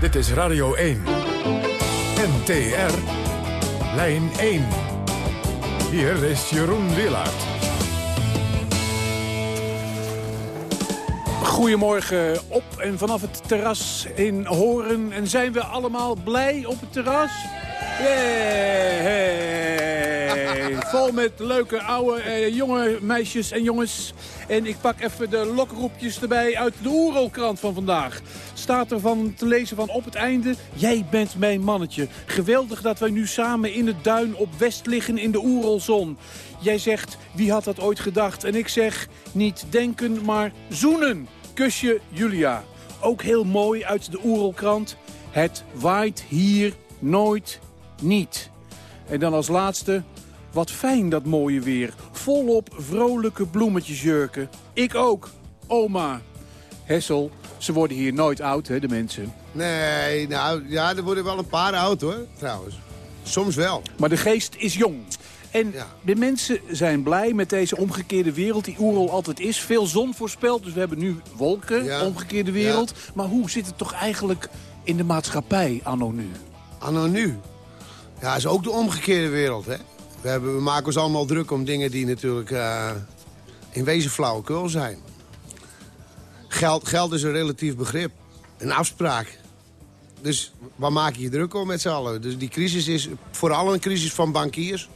Dit is Radio 1. NTR. Lijn 1. Hier is Jeroen Willaert. Goedemorgen op en vanaf het terras in Horen. En zijn we allemaal blij op het terras? Hey. Vol met leuke oude eh, jonge meisjes en jongens. En ik pak even de lokroepjes erbij uit de Oerolkrant van vandaag. Staat er van te lezen van op het einde... Jij bent mijn mannetje. Geweldig dat wij nu samen in het duin op West liggen in de Oerolzon. Jij zegt, wie had dat ooit gedacht? En ik zeg, niet denken, maar zoenen. Kusje Julia. Ook heel mooi uit de Oerolkrant. Het waait hier nooit niet. En dan als laatste, wat fijn dat mooie weer. Volop vrolijke bloemetjesjurken. Ik ook, oma. Hessel, ze worden hier nooit oud, hè, de mensen. Nee, nou ja, er worden wel een paar oud hoor, trouwens. Soms wel. Maar de geest is jong. En de mensen zijn blij met deze omgekeerde wereld die Oerol altijd is. Veel zon voorspeld, dus we hebben nu wolken, omgekeerde wereld. Maar hoe zit het toch eigenlijk in de maatschappij anno nu? Anno nu? Ja, is ook de omgekeerde wereld, hè. We, hebben, we maken ons allemaal druk om dingen die natuurlijk eh, in wezen flauwekul zijn. Geld, geld is een relatief begrip. Een afspraak. Dus waar maak je je druk om met z'n allen? Dus die crisis is vooral een crisis van bankiers.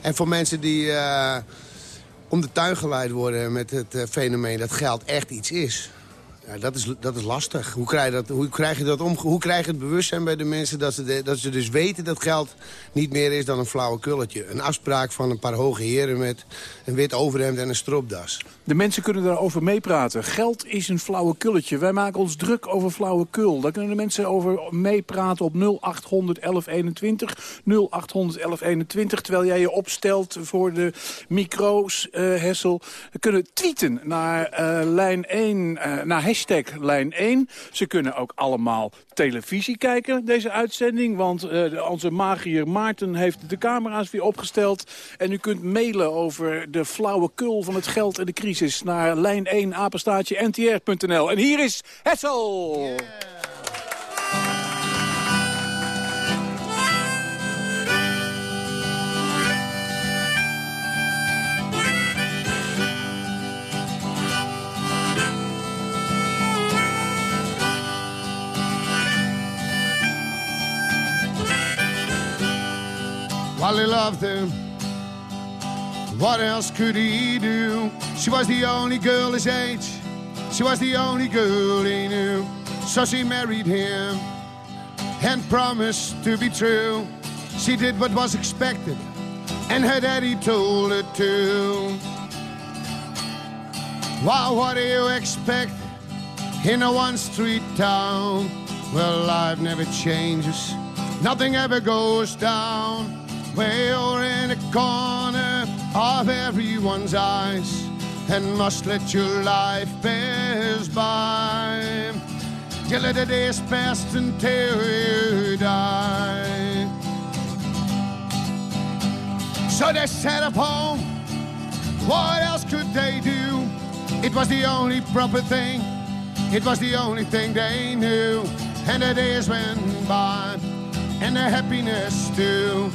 En voor mensen die eh, om de tuin geleid worden met het eh, fenomeen dat geld echt iets is. Ja, dat, is, dat is lastig. Hoe krijg, je dat, hoe krijg je dat om? Hoe krijg je het bewustzijn bij de mensen dat ze, dat ze dus weten dat geld niet meer is dan een flauwe kulletje? Een afspraak van een paar hoge heren met een wit overhemd en een stropdas. De mensen kunnen daarover meepraten. Geld is een flauwekulletje. Wij maken ons druk over flauwekul. Daar kunnen de mensen over meepraten op 0800 1121. 0800 1121. Terwijl jij je opstelt voor de micro's, eh, Hessel. We kunnen tweeten naar eh, lijn 1, eh, naar hashtag lijn 1. Ze kunnen ook allemaal televisie kijken, deze uitzending. Want eh, onze magier Maarten heeft de camera's weer opgesteld. En u kunt mailen over de flauwekul van het geld en de crisis... naar lijn 1 apenstaatje ntr.nl. En hier is Hessel! While he loved her, what else could he do? She was the only girl his age, she was the only girl he knew. So she married him and promised to be true. She did what was expected, and her daddy told her to. Wow, what do you expect in a one street town? Well, life never changes, nothing ever goes down. Way over in a corner of everyone's eyes, and must let your life pass by. Let the days pass until you die. So they set up home. What else could they do? It was the only proper thing. It was the only thing they knew. And the days went by, and the happiness too.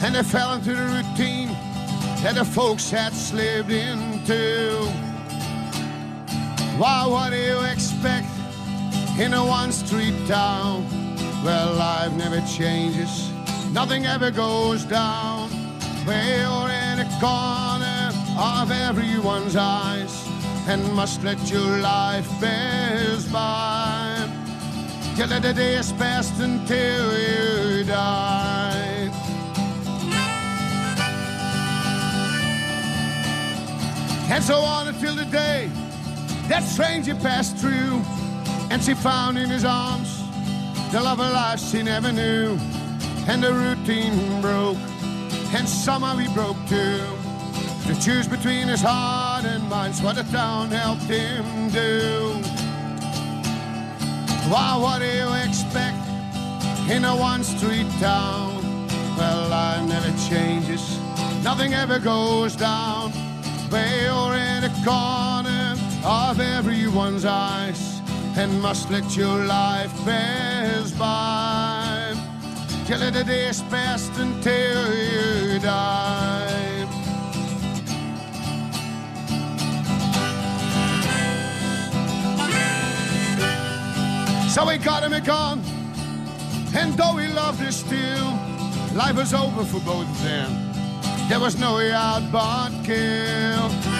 And they fell into the routine that the folks had slipped into. Wow, what do you expect in a one street town? Well, life never changes, nothing ever goes down. where you're in a corner of everyone's eyes, and must let your life pass by. You let the days pass until you die. And so on until the day that stranger passed through, and she found in his arms the love of life she never knew. And the routine broke, and somehow he broke too. To choose between his heart and mind's what the town helped him do. Wow, what do you expect in a one street town? Well, life never changes, nothing ever goes down. Or in a corner of everyone's eyes, and must let your life pass by. Till the days passed until you die. So he got him a gun, and though he loved her still, life was over for both of them. There was no out but kill.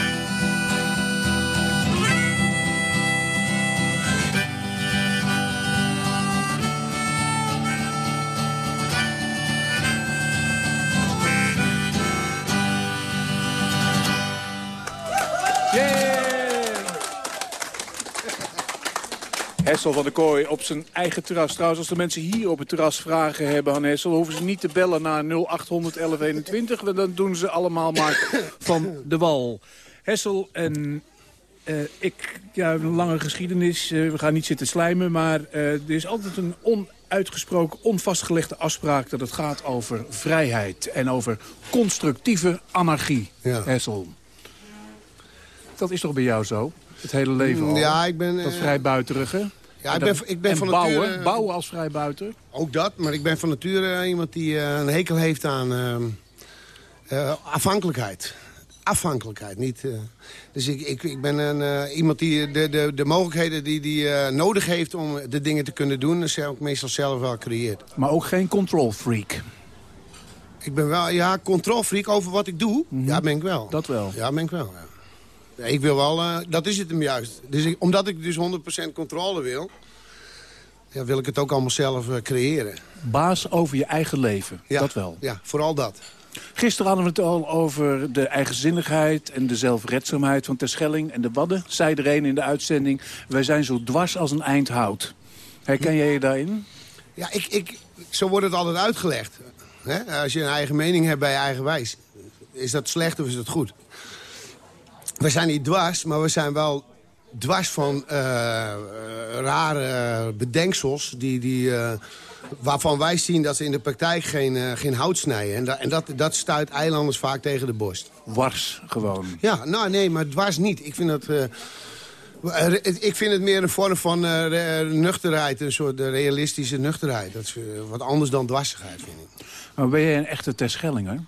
Hessel van der Kooi op zijn eigen terras. Trouwens, als de mensen hier op het terras vragen hebben aan Hessel... hoeven ze niet te bellen naar 0800 1121. want Dan doen ze allemaal maar (coughs) van de wal. Hessel en eh, ik, ja, een lange geschiedenis. Eh, we gaan niet zitten slijmen, maar eh, er is altijd een onuitgesproken, onvastgelegde afspraak... dat het gaat over vrijheid en over constructieve anarchie, Hessel. Dat is toch bij jou zo? Het hele leven al? Ja, ik ben... Dat eh, vrijbuiterige? Ja, ik ben, ik ben en van bouwen, nature... bouwen als vrijbuiter? Ook dat, maar ik ben van nature eh, iemand die eh, een hekel heeft aan ehm, eh, afhankelijkheid. afhankelijkheid. Niet, eh, dus ik, ik, ik ben een, eh, iemand die de, de, de mogelijkheden die, die eh, nodig heeft om de dingen te kunnen doen... dat zelf, meestal zelf wel creëert. Maar ook geen control freak. Ik ben wel, ja, controlfreak over wat ik doe. Ja, ben ik wel. Dat wel. Ja, ben ik wel, ja. Ik wil wel, eh, dat is het hem juist. Dus ik- omdat ik dus 100% controle wil... Ja, wil ik het ook allemaal zelf eh, creëren. Baas over je eigen leven. Ja, Dat wel. Ja, vooral dat. Gisteren hadden we het al over de eigenzinnigheid en de zelfredzaamheid van Terschelling en de Wadden. Zei er een in de uitzending, wij zijn zo dwars als een eind hout. Herken jij je daarin? Ja, ik, ik, zo wordt het altijd uitgelegd. Als je een eigen mening hebt bij je eigen wijs. Is dat slecht of is dat goed? We zijn niet dwars, maar we zijn wel dwars van eh, eh, rare bedenksels... Die, die, eh, waarvan wij zien dat ze in de praktijk geen, geen hout snijden. En, da- en dat, dat stuit eilanders vaak tegen de borst. Wars gewoon. Ja, nou nee, maar dwars niet. Ik vind dat... ik vind het meer een vorm van nuchterheid, een soort realistische nuchterheid. Dat is wat anders dan dwarsigheid, vind ik. Maar ben jij een echte Terschellinger?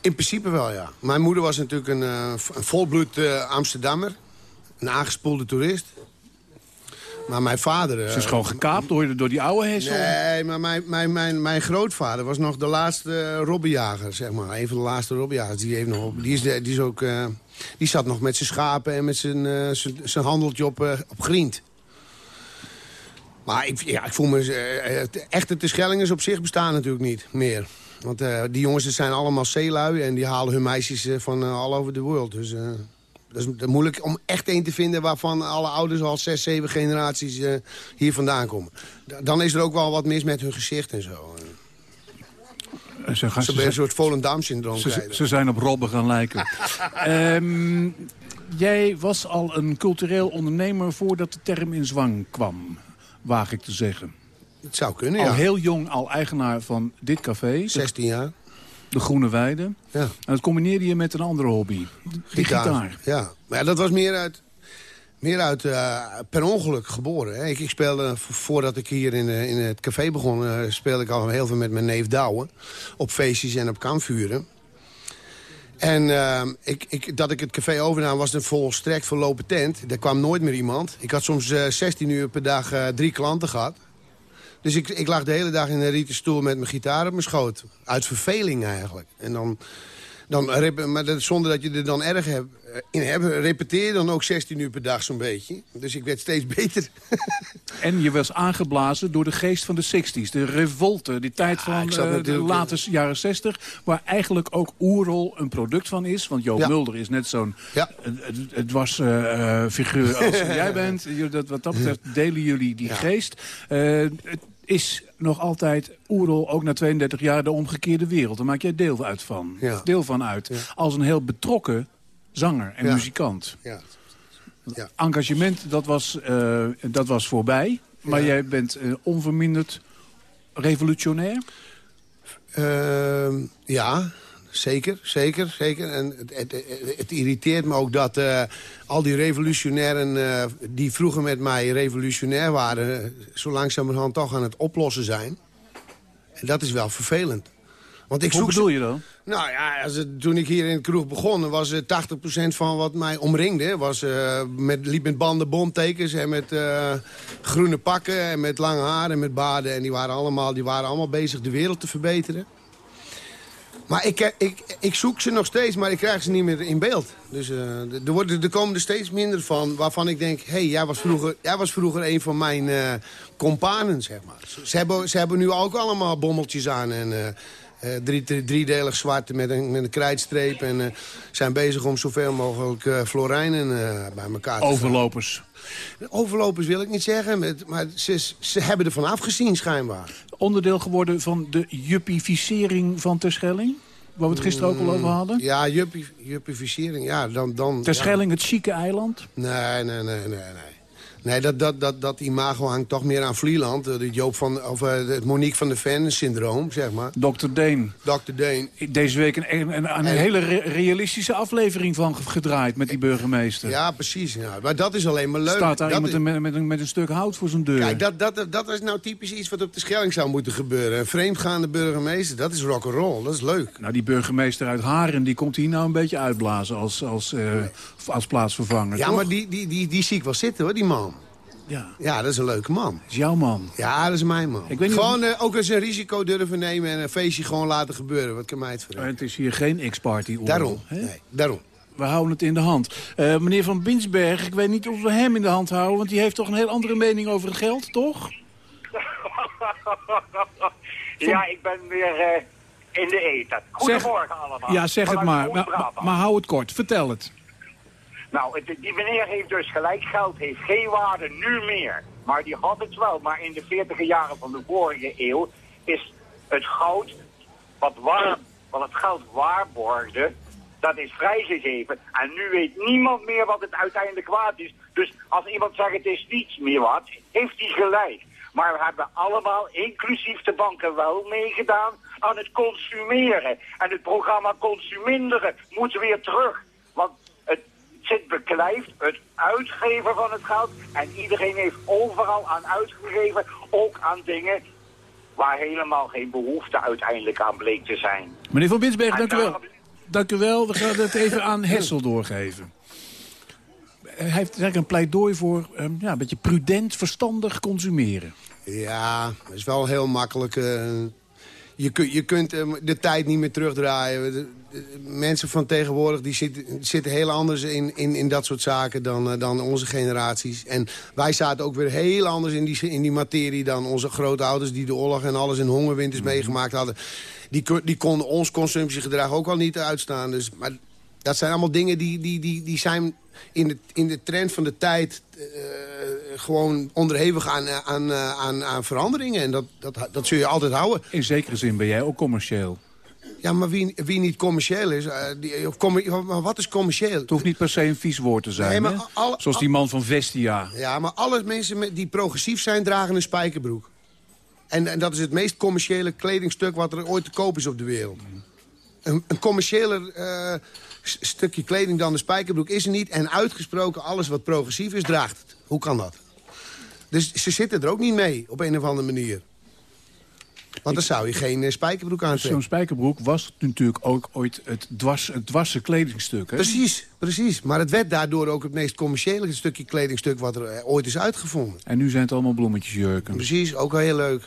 In principe wel, ja. Mijn moeder was natuurlijk een, eh, een volbloed eh, Amsterdammer. Een aangespoelde toerist. Maar mijn vader... eh, Ze is gewoon gekaapt door, door die oude hessel. Nee, maar mijn, mijn, mijn, mijn grootvader was nog de laatste eh, robbenjager, zeg maar. Een van de laatste robbenjagers. Die, heeft nog, die, is, de- die, is ook, eh, die zat nog met zijn schapen en met zijn, eh, zijn, zijn handeltje op, eh, op griend. Maar ik, ja, ik voel me... eh, eh, echte Terschellingers op zich bestaan natuurlijk niet meer. Want eh, die jongens zijn allemaal zeelui en die halen hun meisjes eh, van eh, all over the world. Dus dat is moeilijk om echt een te vinden waarvan alle ouders al zes, zeven generaties hier vandaan komen. Da- Dan is er ook wel wat mis met hun gezicht en zo. Ze, gaan, Ze hebben een soort Volendam-syndroom ze, ze zijn op Robben gaan lijken. (laughs) Ehm, jij was al een cultureel ondernemer voordat de term in zwang kwam. Waag ik te zeggen. Het zou kunnen, Al ja. heel jong al eigenaar van dit café. 16 jaar. De Groene Weide. Ja. En dat combineerde je met een andere hobby. De gitaar. Ja, maar ja, dat was meer uit, meer uit eh, per ongeluk geboren. Hè. Ik, ik speelde, vo- voordat ik hier in, eh, in het café begon... eh, speelde ik al heel veel met mijn neef Douwe. Op feestjes en op kampvuren. En ik, ik, dat ik het café overnam was een volstrekt verlopen tent. Er kwam nooit meer iemand. Ik had soms eh, 16 uur per dag drie klanten gehad. Dus ik, ik lag de hele dag in een rieten stoel met mijn gitaar op mijn schoot. Uit verveling eigenlijk. En dan, dan rep- maar dat, zonder dat je er dan erg heb, eh, in hebt, repeteer dan ook 16 uur per dag zo'n beetje. Dus ik werd steeds (laughs) beter. En je was aangeblazen door de geest van de 60s. De revolte, die tijd van eh, de late jaren 60. Waar eigenlijk ook Oerol een product van is. Want Joop Ja. Mulder is net zo'n ja. het, het was eh, eh, figuur als (laughs) jij bent. Dat, wat dat betreft delen jullie die geest. Eh, is nog altijd Oerol, ook na 32 jaar, de omgekeerde wereld. Daar maak jij deel uit van. Ja. Deel van uit. Als een heel betrokken zanger en Ja. muzikant. Ja. Ja. Engagement, dat was, eh, dat was voorbij. Maar jij bent eh, onverminderd revolutionair. Ehm, ja, zeker, zeker, zeker. En het, het, het- irriteert me ook dat eh, al die revolutionairen... eh, die vroeger met mij revolutionair waren... zo langzamerhand toch aan het oplossen zijn. En dat is wel vervelend. Want ik Hoe zoek bedoel je dan? Nou ja, als het, toen ik hier in de kroeg begon... was eh, 80% van wat mij omringde... Was, eh, met, liep met banden, bomtekens en met groene pakken... en met lange haar en met baarden. En die waren, allemaal, die waren allemaal bezig de wereld te verbeteren. Maar ik, eh, ik, ik zoek ze nog steeds, maar ik krijg ze niet meer in beeld. Dus eh, er, worden, komen er steeds minder van waarvan ik denk... hé, hey, jij, was vroeger, jij was vroeger een van mijn eh companen, zeg maar. Ze hebben, ze hebben nu ook allemaal bommeltjes aan en... eh, drie, drie- driedelig zwart met een, met een krijtstreep. En eh, zijn bezig om zoveel mogelijk eh, florijnen bij elkaar te Overlopers. Overlopers wil ik niet zeggen, met- maar ze, ze hebben ervan afgezien schijnbaar. Onderdeel geworden van de juppificering van Terschelling? Waar we het gisteren ook al over hadden. Ja, juppie, juppificering, ja, dan... dan Terschelling, het chique eiland. Nee, nee, nee, nee, nee. Nee, dat, dat, dat, dat imago hangt toch meer aan Vlieland. eh, Joop van, of, eh, het Monique van de Ven syndroom, zeg maar. Dr. Deen. Dr. Deen. Deze week een, een, een, een hele re- realistische aflevering van ge- gedraaid met die burgemeester. Ja, precies. Ja. Maar dat is alleen maar leuk. Staat daar dat iemand is- met, met, een, met een stuk hout voor zijn deur. Kijk, dat, dat, dat is nou typisch iets wat op de Schelling zou moeten gebeuren. Een vreemdgaande burgemeester, dat is rock'n'roll. Dat is leuk. Nou, die burgemeester uit Haren die komt hier nou een beetje uitblazen als, als, eh, als plaatsvervanger. Ja, toch? maar die, die, die, die zie ik wel zitten, hoor, die man. Ja. Ja, dat is een leuke man. Dat is jouw man. Ja, dat is mijn man. Ik weet niet gewoon eh, ook eens een risico durven nemen en een feestje gewoon laten gebeuren. Wat kan mij het En veranderen? het is hier geen X-party oorlog, Daarom. hè? Nee, daarom. We houden het in de hand. Eh, meneer Van Binsberg, ik weet niet of we hem in de hand houden... want die heeft toch een heel andere mening over het geld, toch? (laughs) Ja, ik ben weer eh, in de eten. Goedemorgen allemaal. Ja, zeg het Vanuit maar. maar hou het kort. Vertel het. Nou, het- die meneer heeft dus gelijk. Geld heeft geen waarde nu meer. Maar die had het wel. Maar in de 40 jaren van de vorige eeuw is het goud wat, wat het geld waarborgde, dat is vrijgegeven. En nu weet niemand meer wat het uiteindelijk waard is. Dus als iemand zegt het is niets meer wat, heeft hij gelijk. Maar we hebben allemaal, inclusief de banken, wel meegedaan aan het consumeren. En het programma Consuminderen moet weer terug. Zit beklijft, het uitgeven van het geld. En iedereen heeft overal aan uitgegeven, ook aan dingen waar helemaal geen behoefte uiteindelijk aan bleek te zijn. Meneer Van Binsberg, dank u wel. Dank u wel. We gaan het even aan Hessel doorgeven. Hij heeft eigenlijk een pleidooi voor ehm, ja, een beetje prudent, verstandig consumeren. Ja, dat is wel heel makkelijk. eh. Je, kun, je kunt eh, de tijd niet meer terugdraaien. Mensen van tegenwoordig die zitten, zitten heel anders in, in, in dat soort zaken dan, eh, dan onze generaties. En wij zaten ook weer heel anders in die, in die materie dan onze grootouders... die de oorlog en alles in hongerwinters meegemaakt hadden. Die, die konden ons consumptiegedrag ook al niet uitstaan. Dus, maar dat zijn allemaal dingen die, die, die, die zijn in de, in de trend van de tijd... eh, gewoon onderhevig aan, eh, aan, eh, aan, aan veranderingen. En dat, dat, dat zul je altijd houden. In zekere zin ben jij ook commercieel. Ja, maar wie, wie niet commercieel is... die, maar wat is commercieel? Het hoeft niet per se een vies woord te zijn, Nee, maar Zoals die man van Vestia. Ja, maar alle mensen met- die progressief zijn, dragen een spijkerbroek. En, en dat is het meest commerciële kledingstuk wat er ooit te koop is op de wereld. Een, een commerciëler stukje kleding dan de spijkerbroek is er niet. En uitgesproken, alles wat progressief is, draagt het. Hoe kan dat? Dus ze zitten er ook niet mee, op een of andere manier. Want dan zou je geen eh, spijkerbroek aantrekken. Zo'n spijkerbroek was natuurlijk ook ooit het, dwars, het dwarse kledingstuk. Hè? Precies, precies. Maar het werd daardoor ook het meest commerciële stukje kledingstuk... wat er eh, ooit is uitgevonden. En nu zijn het allemaal bloemetjesjurken. Precies, ook wel heel leuk.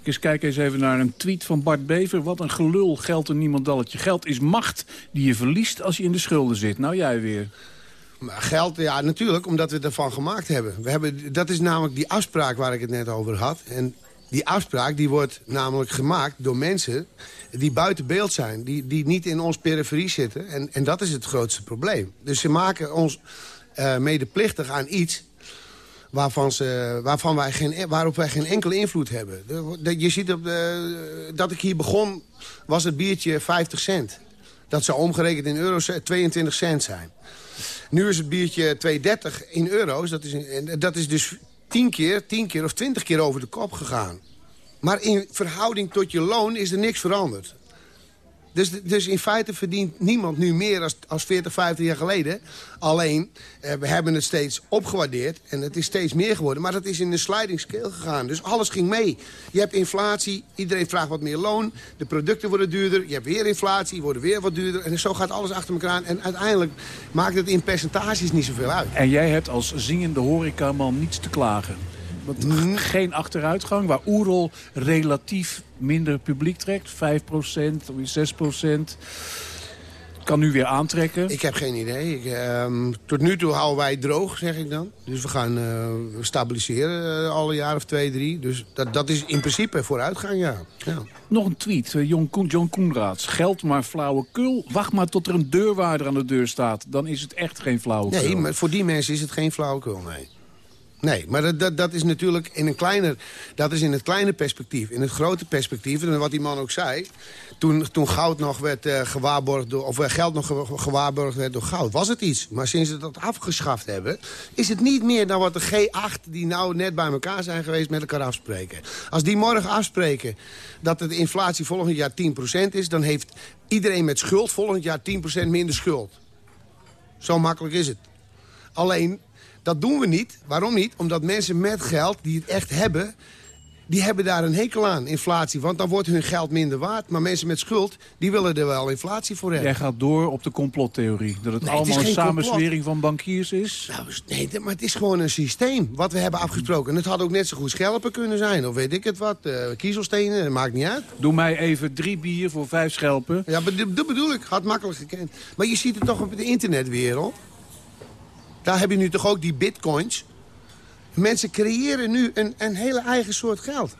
Ik eens kijk eens even naar een tweet van Bart Bever. Wat een gelul, geld en niemandalletje. Geld is macht die je verliest als je in de schulden zit. Nou, jij weer. Maar geld, ja, natuurlijk, omdat we het ervan gemaakt hebben. We hebben. Dat is namelijk die afspraak waar ik het net over had. En die afspraak die wordt namelijk gemaakt door mensen die buiten beeld zijn. Die, die niet in ons periferie zitten. En, en dat is het grootste probleem. Dus ze maken ons eh, medeplichtig aan iets... Waarvan ze, waarvan wij geen, waarop wij geen enkele invloed hebben. Je ziet op de, dat ik hier begon, was het biertje 50 cent. Dat zou omgerekend in euro's eh, 22 cent zijn. Nu is het biertje 2,30 in euro's. Dat is, dat is dus 10 keer, 10 keer of 20 keer over de kop gegaan. Maar in verhouding tot je loon is er niks veranderd. Dus, dus in feite verdient niemand nu meer als, als 40, 50 jaar geleden. Alleen, eh, we hebben het steeds opgewaardeerd en het is steeds meer geworden. Maar dat is in een sliding scale gegaan. Dus alles ging mee. Je hebt inflatie, iedereen vraagt wat meer loon. De producten worden duurder, je hebt weer inflatie, worden weer wat duurder. En zo gaat alles achter elkaar aan. En uiteindelijk maakt het in percentages niet zoveel uit. En jij hebt als zingende horecaman niets te klagen. Want geen achteruitgang, waar Oerol relatief minder publiek trekt. 5%, of 6%. Kan nu weer aantrekken. Ik heb geen idee. Ik, ehm, tot nu toe houden wij droog, zeg ik dan. Dus we gaan eh, stabiliseren eh, alle jaar of twee, drie. Dus dat, dat is in principe vooruitgang, ja. ja. Nog een tweet, eh, John Koenraads. Geld maar flauwekul. Wacht maar tot er een deurwaarder aan de deur staat. Dan is het echt geen flauwekul. Nee, maar voor die mensen is het geen flauwekul, nee. Nee, maar dat, dat, dat is natuurlijk in een kleiner, dat is in het kleine perspectief. In het grote perspectief, en wat die man ook zei... toen, toen goud nog werd eh, gewaarborgd door, of eh, geld nog ge- gewaarborgd werd door goud, was het iets. Maar sinds ze dat afgeschaft hebben, is het niet meer dan wat de G8... die nou net bij elkaar zijn geweest, met elkaar afspreken. Als die morgen afspreken dat de inflatie volgend jaar 10% is... dan heeft iedereen met schuld volgend jaar 10% minder schuld. Zo makkelijk is het. Alleen, dat doen we niet. Waarom niet? Omdat mensen met geld, die het echt hebben... die hebben daar een hekel aan, inflatie. Want dan wordt hun geld minder waard. Maar mensen met schuld, die willen er wel inflatie voor hebben. Jij gaat door op de complottheorie. Dat het Nee, het is allemaal een samenswering van bankiers is. Nou, nee, maar het is gewoon een systeem wat we hebben afgesproken. En het had ook net zo goed schelpen kunnen zijn. Of weet ik het wat. eh, kiezelstenen, dat maakt niet uit. Doe mij even drie bier voor vijf schelpen. Ja, dat bedoel ik. Had makkelijk gekend. Maar je ziet het toch op de internetwereld. Daar heb je nu toch ook die bitcoins. Mensen creëren nu een, een hele eigen soort geld.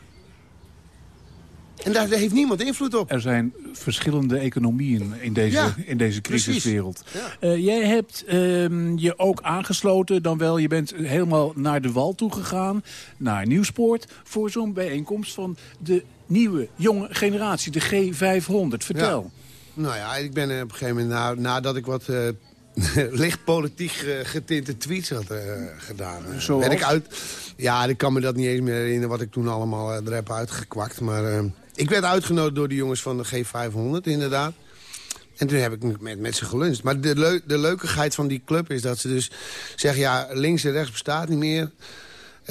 En daar, heeft niemand invloed op. Er zijn verschillende economieën in deze, Ja, in deze crisiswereld. Ja. Eh, jij hebt ehm, je ook aangesloten, dan wel, je bent helemaal naar de wal toe gegaan, naar Nieuwspoort, voor zo'n bijeenkomst van de nieuwe, jonge generatie, de G500. Vertel. Nou ja, ik ben op een gegeven moment, na, nadat ik wat eh, (laughs) licht politiek eh, getinte tweets had eh, gedaan. eh, werd ik uit, ja, ik kan me dat niet eens meer herinneren wat ik toen allemaal er heb uitgekwakt. Maar ik werd uitgenodigd door de jongens van de G500, inderdaad. En toen heb ik met, met ze geluncht. Maar de, leu de leukigheid van die club is dat ze dus zeggen... ja, links en rechts bestaat niet meer.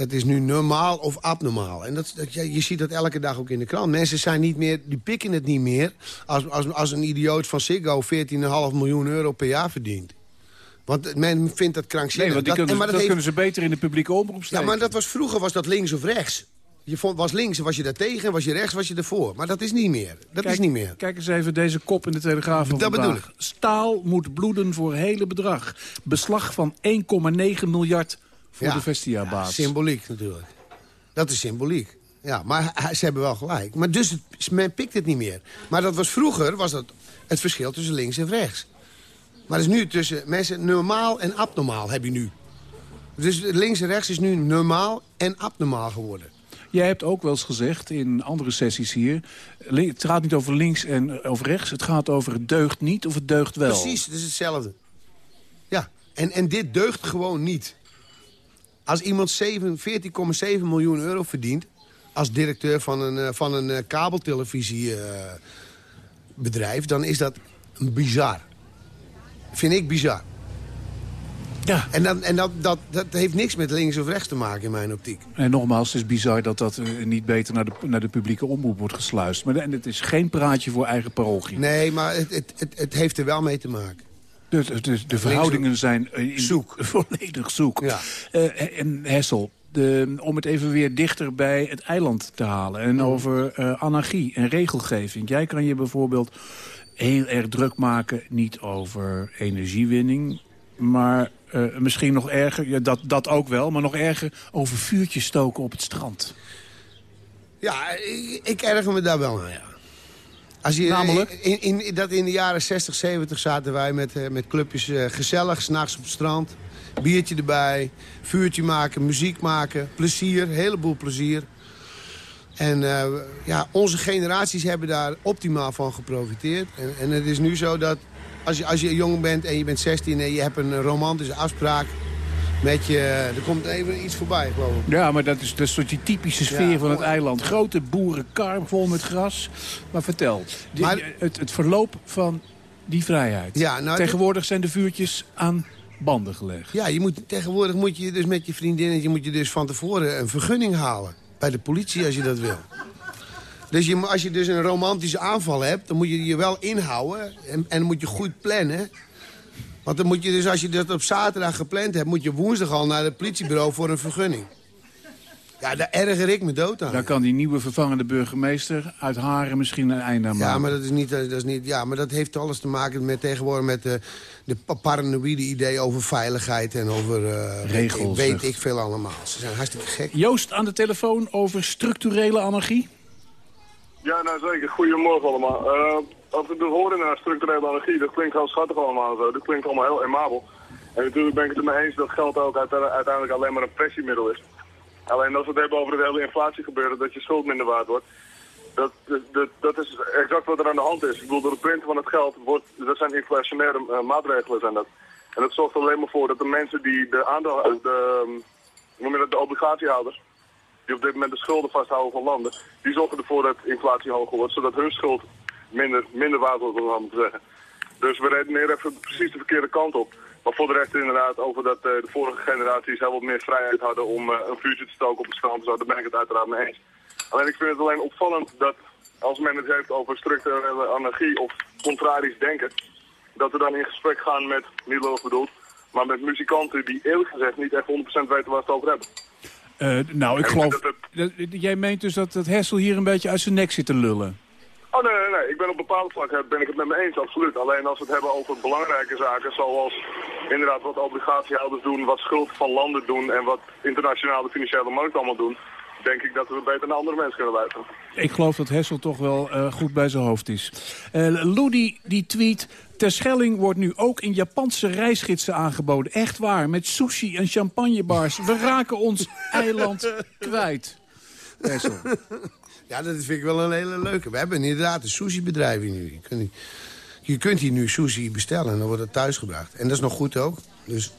Het is nu normaal of abnormaal. En dat, dat, ja, je ziet dat elke dag ook in de krant. Mensen zijn niet meer, die pikken het niet meer... als, als, als een idioot van Ziggo 14,5 miljoen euro per jaar verdient. Want men vindt dat krankzinnig. Nee, want die kunnen, en maar dat heeft- kunnen ze beter in de publieke omroep ja, steken. maar dat was, vroeger was dat links of rechts. Je vond, was links en was je daar tegen, was je rechts, was je ervoor. Maar dat is niet meer. Dat Kijk- is niet meer. Kijk eens even deze kop in de Telegraaf van Dat vandaag. bedoel Staal moet bloeden voor hele bedrag. Beslag van 1,9 miljard voor Ja. de Vestia-baas. Symboliek natuurlijk. Dat is symboliek. Ja, maar ze hebben wel gelijk. Maar dus het, men pikt het niet meer. Maar dat was vroeger was dat het verschil tussen links en rechts. Maar het is nu tussen mensen normaal en abnormaal heb je nu. Dus links en rechts is nu normaal en abnormaal geworden. Jij hebt ook wel eens gezegd in andere sessies hier... het gaat niet over links en over rechts. Het gaat over het deugt niet of het deugt wel. Precies, het is hetzelfde. Ja, en, en dit deugt gewoon niet. Als iemand zeven- 14,7 miljoen euro verdient... als directeur van een, eh, van een eh, kabeltelevisiebedrijf... dan is dat bizar. Vind ik bizar. Ja. En, dan, en dat, dat, dat heeft niks met links of rechts te maken in mijn optiek. En nogmaals, het is bizar dat dat eh, niet beter naar de, naar de publieke omroep wordt gesluist. Maar en het is geen praatje voor eigen parochie. Nee, maar het, het, het, het heeft er wel mee te maken. De, de, de, de verhoudingen zijn eh, in- Zoek. (laughs) volledig zoek. Ja. Eh, en Hessel, de, om het even weer dichter bij het eiland te halen... en over eh, anarchie en regelgeving. Jij kan je bijvoorbeeld heel erg druk maken... niet over energiewinning, maar misschien nog erger... Ja, dat, dat ook wel, maar nog erger over vuurtjes stoken op het strand. Ja, ik, ik erger me daar wel aan, ja. Als je, Namelijk? In, in, dat in de jaren 60, 70 zaten wij met, eh, met clubjes eh, gezellig, s'nachts op het strand. Biertje erbij, vuurtje maken, muziek maken, plezier, een heleboel plezier. En eh, ja, onze generaties hebben daar optimaal van geprofiteerd. En, en het is nu zo dat als je, als je jong bent en je bent 16 en je hebt een romantische afspraak met je... Er komt even iets voorbij, geloof ik. Ja, maar dat is, dat is soort die typische sfeer Ja, van het eiland. Grote boerenkar vol met gras. Maar vertel, die- het, het verloop van die vrijheid. Ja, nou, Tegenwoordig zijn de vuurtjes aan banden gelegd. Ja, je moet, tegenwoordig moet je dus met je vriendinnetje moet je dus van tevoren een vergunning halen. Bij de politie als je dat wil. Dus je, als je dus een romantische aanval hebt, dan moet je je wel inhouden. En, en dan moet je goed plannen. Want dan moet je dus, als je dat op zaterdag gepland hebt... moet je woensdag al naar het politiebureau voor een vergunning. Ja, daar erger ik me dood aan. Dan kan die nieuwe vervangende burgemeester uit Haren misschien een einde aan maken. Ja, maar dat is niet, dat is niet. Ja, maar dat heeft alles te maken met tegenwoordig met de, de pa- paranoïde idee over veiligheid en over eh, Regels, Weet, weet ik veel allemaal. Ze zijn hartstikke gek. Joost aan de telefoon over structurele anarchie. Ja, nou zeker. Goedemorgen allemaal. Eh als we horen naar structurele anarchie, dat klinkt heel schattig allemaal zo. Dat klinkt allemaal heel aimabel. En natuurlijk ben ik het er mee eens dat geld ook uite- uiteindelijk alleen maar een pressiemiddel is. Alleen als we het hebben over het hele inflatiegebeuren, dat je schuld minder waard wordt. Dat, dat, is exact wat er aan de hand is. Ik bedoel, door het printen van het geld, wordt, dat zijn inflationaire eh, maatregelen zijn dat. En dat zorgt er alleen maar voor dat de mensen die de aandeel, eh, de, ehm, je dat, de obligatiehouders, die op dit moment de schulden vasthouden van landen, die zorgen ervoor dat inflatie hoger wordt, zodat hun schuld minder, minder om het maar te zeggen. Dus we redeneren even precies de verkeerde kant op. Maar voor de rest inderdaad over dat eh, de vorige generaties heel wat meer vrijheid hadden om eh, een vuurtje te stoken op het strand. Zo, daar ben ik het uiteraard mee eens. Alleen ik vind het alleen opvallend dat als men het heeft over structurele anarchie of contrarisch denken, dat we dan in gesprek gaan met, niet lullig bedoeld, maar met muzikanten die eerlijk gezegd niet echt 100% weten waar ze het over hebben. Eh, nou, ik En geloof... jij meent dus dat, dat Hessel hier een beetje uit zijn nek zit te lullen. Oh nee, nee, nee. Ik ben op bepaalde vlakken ben ik het met me eens, absoluut. Alleen als we het hebben over belangrijke zaken, zoals inderdaad wat obligatiehouders doen, wat schuld van landen doen en wat internationale financiële markt allemaal doen, denk ik dat we beter naar andere mensen kunnen luisteren. Ik geloof dat Hessel toch wel eh, goed bij zijn hoofd is. Eh Ludi die tweet... Terschelling wordt nu ook in Japanse reisgidsen aangeboden. Echt waar, met sushi en champagnebars. We raken ons eiland (laughs) kwijt. Hessel. Ja, dat vind ik wel een hele leuke. We hebben inderdaad een sushi-bedrijf hier nu. Je kunt, je kunt hier nu sushi bestellen en dan wordt het thuisgebracht. En dat is nog goed ook. Dus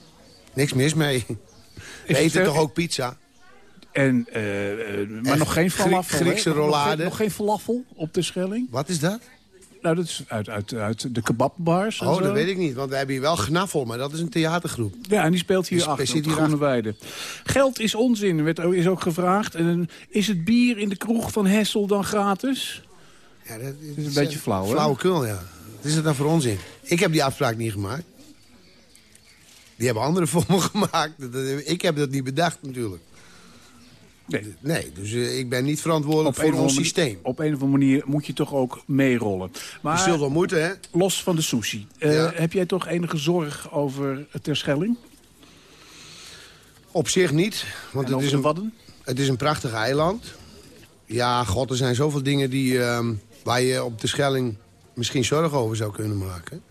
niks mis mee. (laughs) We het eten toch ook pizza? En, eh, maar En nog geen falafel. Griekse Nog rollade. Nog geen falafel op de Schelling? Wat is dat? Nou, dat is uit, uit, uit de kebabbars. Oh, dat weet ik niet. Want we hebben hier wel Gnaffel, maar dat is een theatergroep. Ja, en die speelt hier Die achter, zit op de hier Groene Weide. Geld is onzin, werd, is ook gevraagd. En is het bier in de kroeg van Hessel dan gratis? Ja, dat is een beetje flauw, hè? Flauwekul, ja. Wat is het dan voor onzin? Ik heb die afspraak niet gemaakt. Die hebben anderen (laughs) voor me gemaakt. Ik heb dat niet bedacht, natuurlijk. Nee. Nee, dus eh, ik ben niet verantwoordelijk een voor ons systeem. Op een of andere manier moet je toch ook meerollen. Maar Je zult wel moeten, hè? los van de sushi. eh, Ja. Heb jij toch enige zorg over Terschelling? Op zich niet. Want het is, een, Wadden? het is een prachtig eiland. Ja, god, er zijn zoveel dingen die, ehm, waar je op de Schelling misschien zorgen over zou kunnen maken.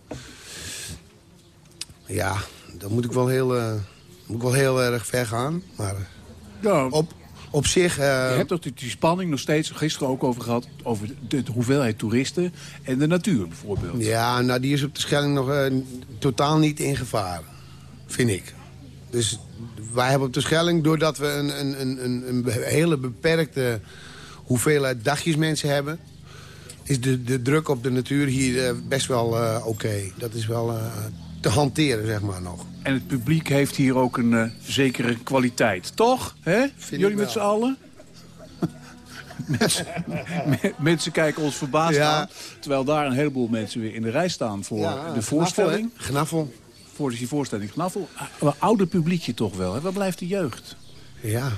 Ja, dan moet ik wel heel, eh, moet ik wel heel erg ver gaan. Maar Ja. op, op zich... eh, Je hebt ook die, die spanning nog steeds, gisteren ook over gehad... over de, de hoeveelheid toeristen en de natuur bijvoorbeeld. Ja, nou die is op de Schelling nog eh, totaal niet in gevaar. Vind ik. Dus wij hebben op de Schelling, doordat we een, een, een, een, hele beperkte hoeveelheid dagjes mensen hebben... is de, de druk op de natuur hier eh, best wel oké. Dat is wel te hanteren, zeg maar, nog. En het publiek heeft hier ook een eh, zekere kwaliteit. Toch? Hè? Jullie met z'n allen? (laughs) mensen, me- mensen kijken ons verbaasd Ja. aan. Terwijl daar een heleboel mensen weer in de rij staan voor Ja, de voorstelling. Gnaffel? Gnaffel. Voor die voorstelling Knaffel. Een oude publiekje toch wel. Hè? Waar blijft de jeugd? Ja.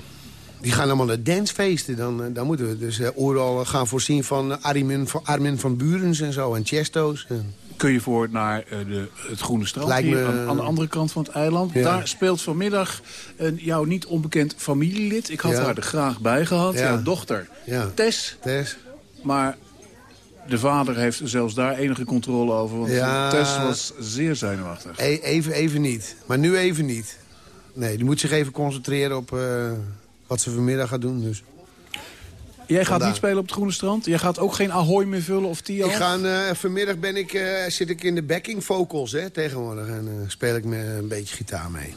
Die gaan allemaal naar dancefeesten. Dan, eh, dan moeten we dus uh, gaan voorzien van Armin van, Armin van Burens en zo. En Chesto's. En... Kun je voor naar eh, de, het Groene Strand hier me- aan, aan de andere kant van het eiland. Ja. Daar speelt vanmiddag een jou niet onbekend familielid. Ik had Ja. haar er graag bij gehad. Ja. Jouw dochter Ja. Tess. Tess. Maar de vader heeft zelfs daar enige controle over. Want Ja. Tess was zeer zenuwachtig. E- even, even niet. Maar nu even niet. Nee, die moet zich even concentreren op eh, wat ze vanmiddag gaat doen. Dus. Jij gaat niet spelen op het Groene Strand? Jij gaat ook geen Ahoy meer vullen of Tio? Ik ga, eh, vanmiddag ben ik, eh, zit ik in de backing vocals hè, tegenwoordig. En eh, speel ik me een beetje gitaar mee.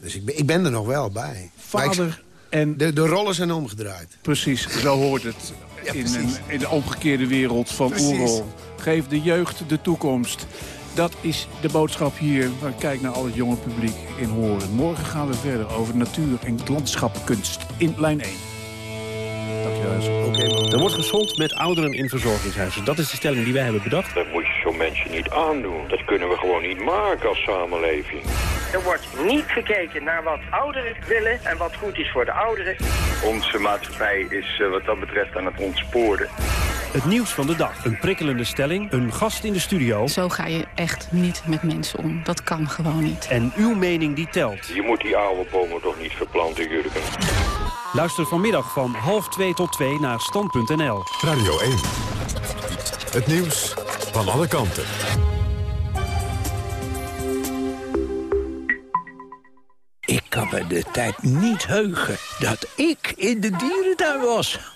Dus ik ben, ik ben er nog wel bij. Ik- Vader en... de, de rollen zijn omgedraaid. Precies, zo hoort het Ja, in, een, in de omgekeerde wereld van. Oerol. Geef de jeugd de toekomst. Dat is de boodschap hier. Maar kijk naar al het jonge publiek in Horen. Morgen gaan we verder over natuur en landschapkunst in lijn 1. Er wordt gesold met ouderen in verzorgingshuizen. Dat is de stelling die wij hebben bedacht. Dat moet je zo'n mensen niet aandoen. Dat kunnen we gewoon niet maken als samenleving. Er wordt niet gekeken naar wat ouderen willen en wat goed is voor de ouderen. Onze maatschappij is eh, wat dat betreft aan het ontsporen. Het nieuws van de dag. Een prikkelende stelling. Een gast in de studio. Zo ga je echt niet met mensen om. Dat kan gewoon niet. En uw mening die telt. Je moet die oude bomen toch niet verplanten, Jurgen? Luister vanmiddag van half 2 tot 2 naar stand.nl. Radio 1. Het nieuws van alle kanten. kan me de tijd niet heugen dat ik in de dierentuin was.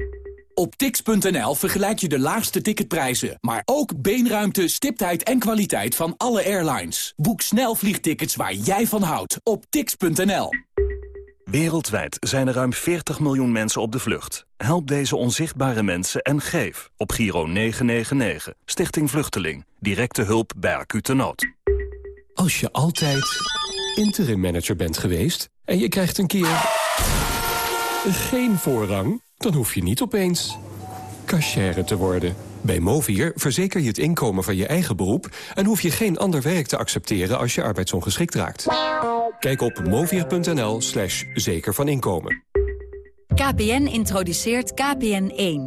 Op tix.nl vergelijk je de laagste ticketprijzen, maar ook beenruimte, stiptheid en kwaliteit van alle airlines. Boek snel vliegtickets waar jij van houdt op tix.nl. Wereldwijd zijn er ruim 40 miljoen mensen op de vlucht. Help deze onzichtbare mensen en geef op Giro 999, Stichting Vluchteling. Directe hulp bij acute nood. Als je altijd interim manager bent geweest en je krijgt een keer geen voorrang, dan hoef je niet opeens cashier te worden. Bij Movier verzeker je het inkomen van je eigen beroep... en hoef je geen ander werk te accepteren als je arbeidsongeschikt raakt. Kijk op movier.nl slash zeker van inkomen. KPN introduceert KPN1.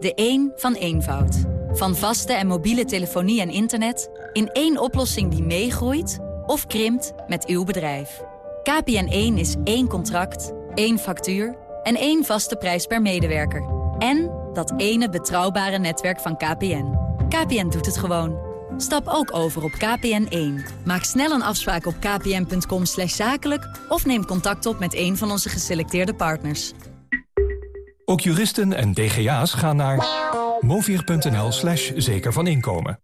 De 1 van eenvoud. Van vaste en mobiele telefonie en internet... in één oplossing die meegroeit of krimpt met uw bedrijf. KPN1 is één contract, één factuur en één vaste prijs per medewerker. En dat ene betrouwbare netwerk van KPN. KPN doet het gewoon. Stap ook over op KPN1. Maak snel een afspraak op kpn.com zakelijk... of neem contact op met een van onze geselecteerde partners. Ook juristen en DGA's gaan naar movier.nl slash zeker van inkomen.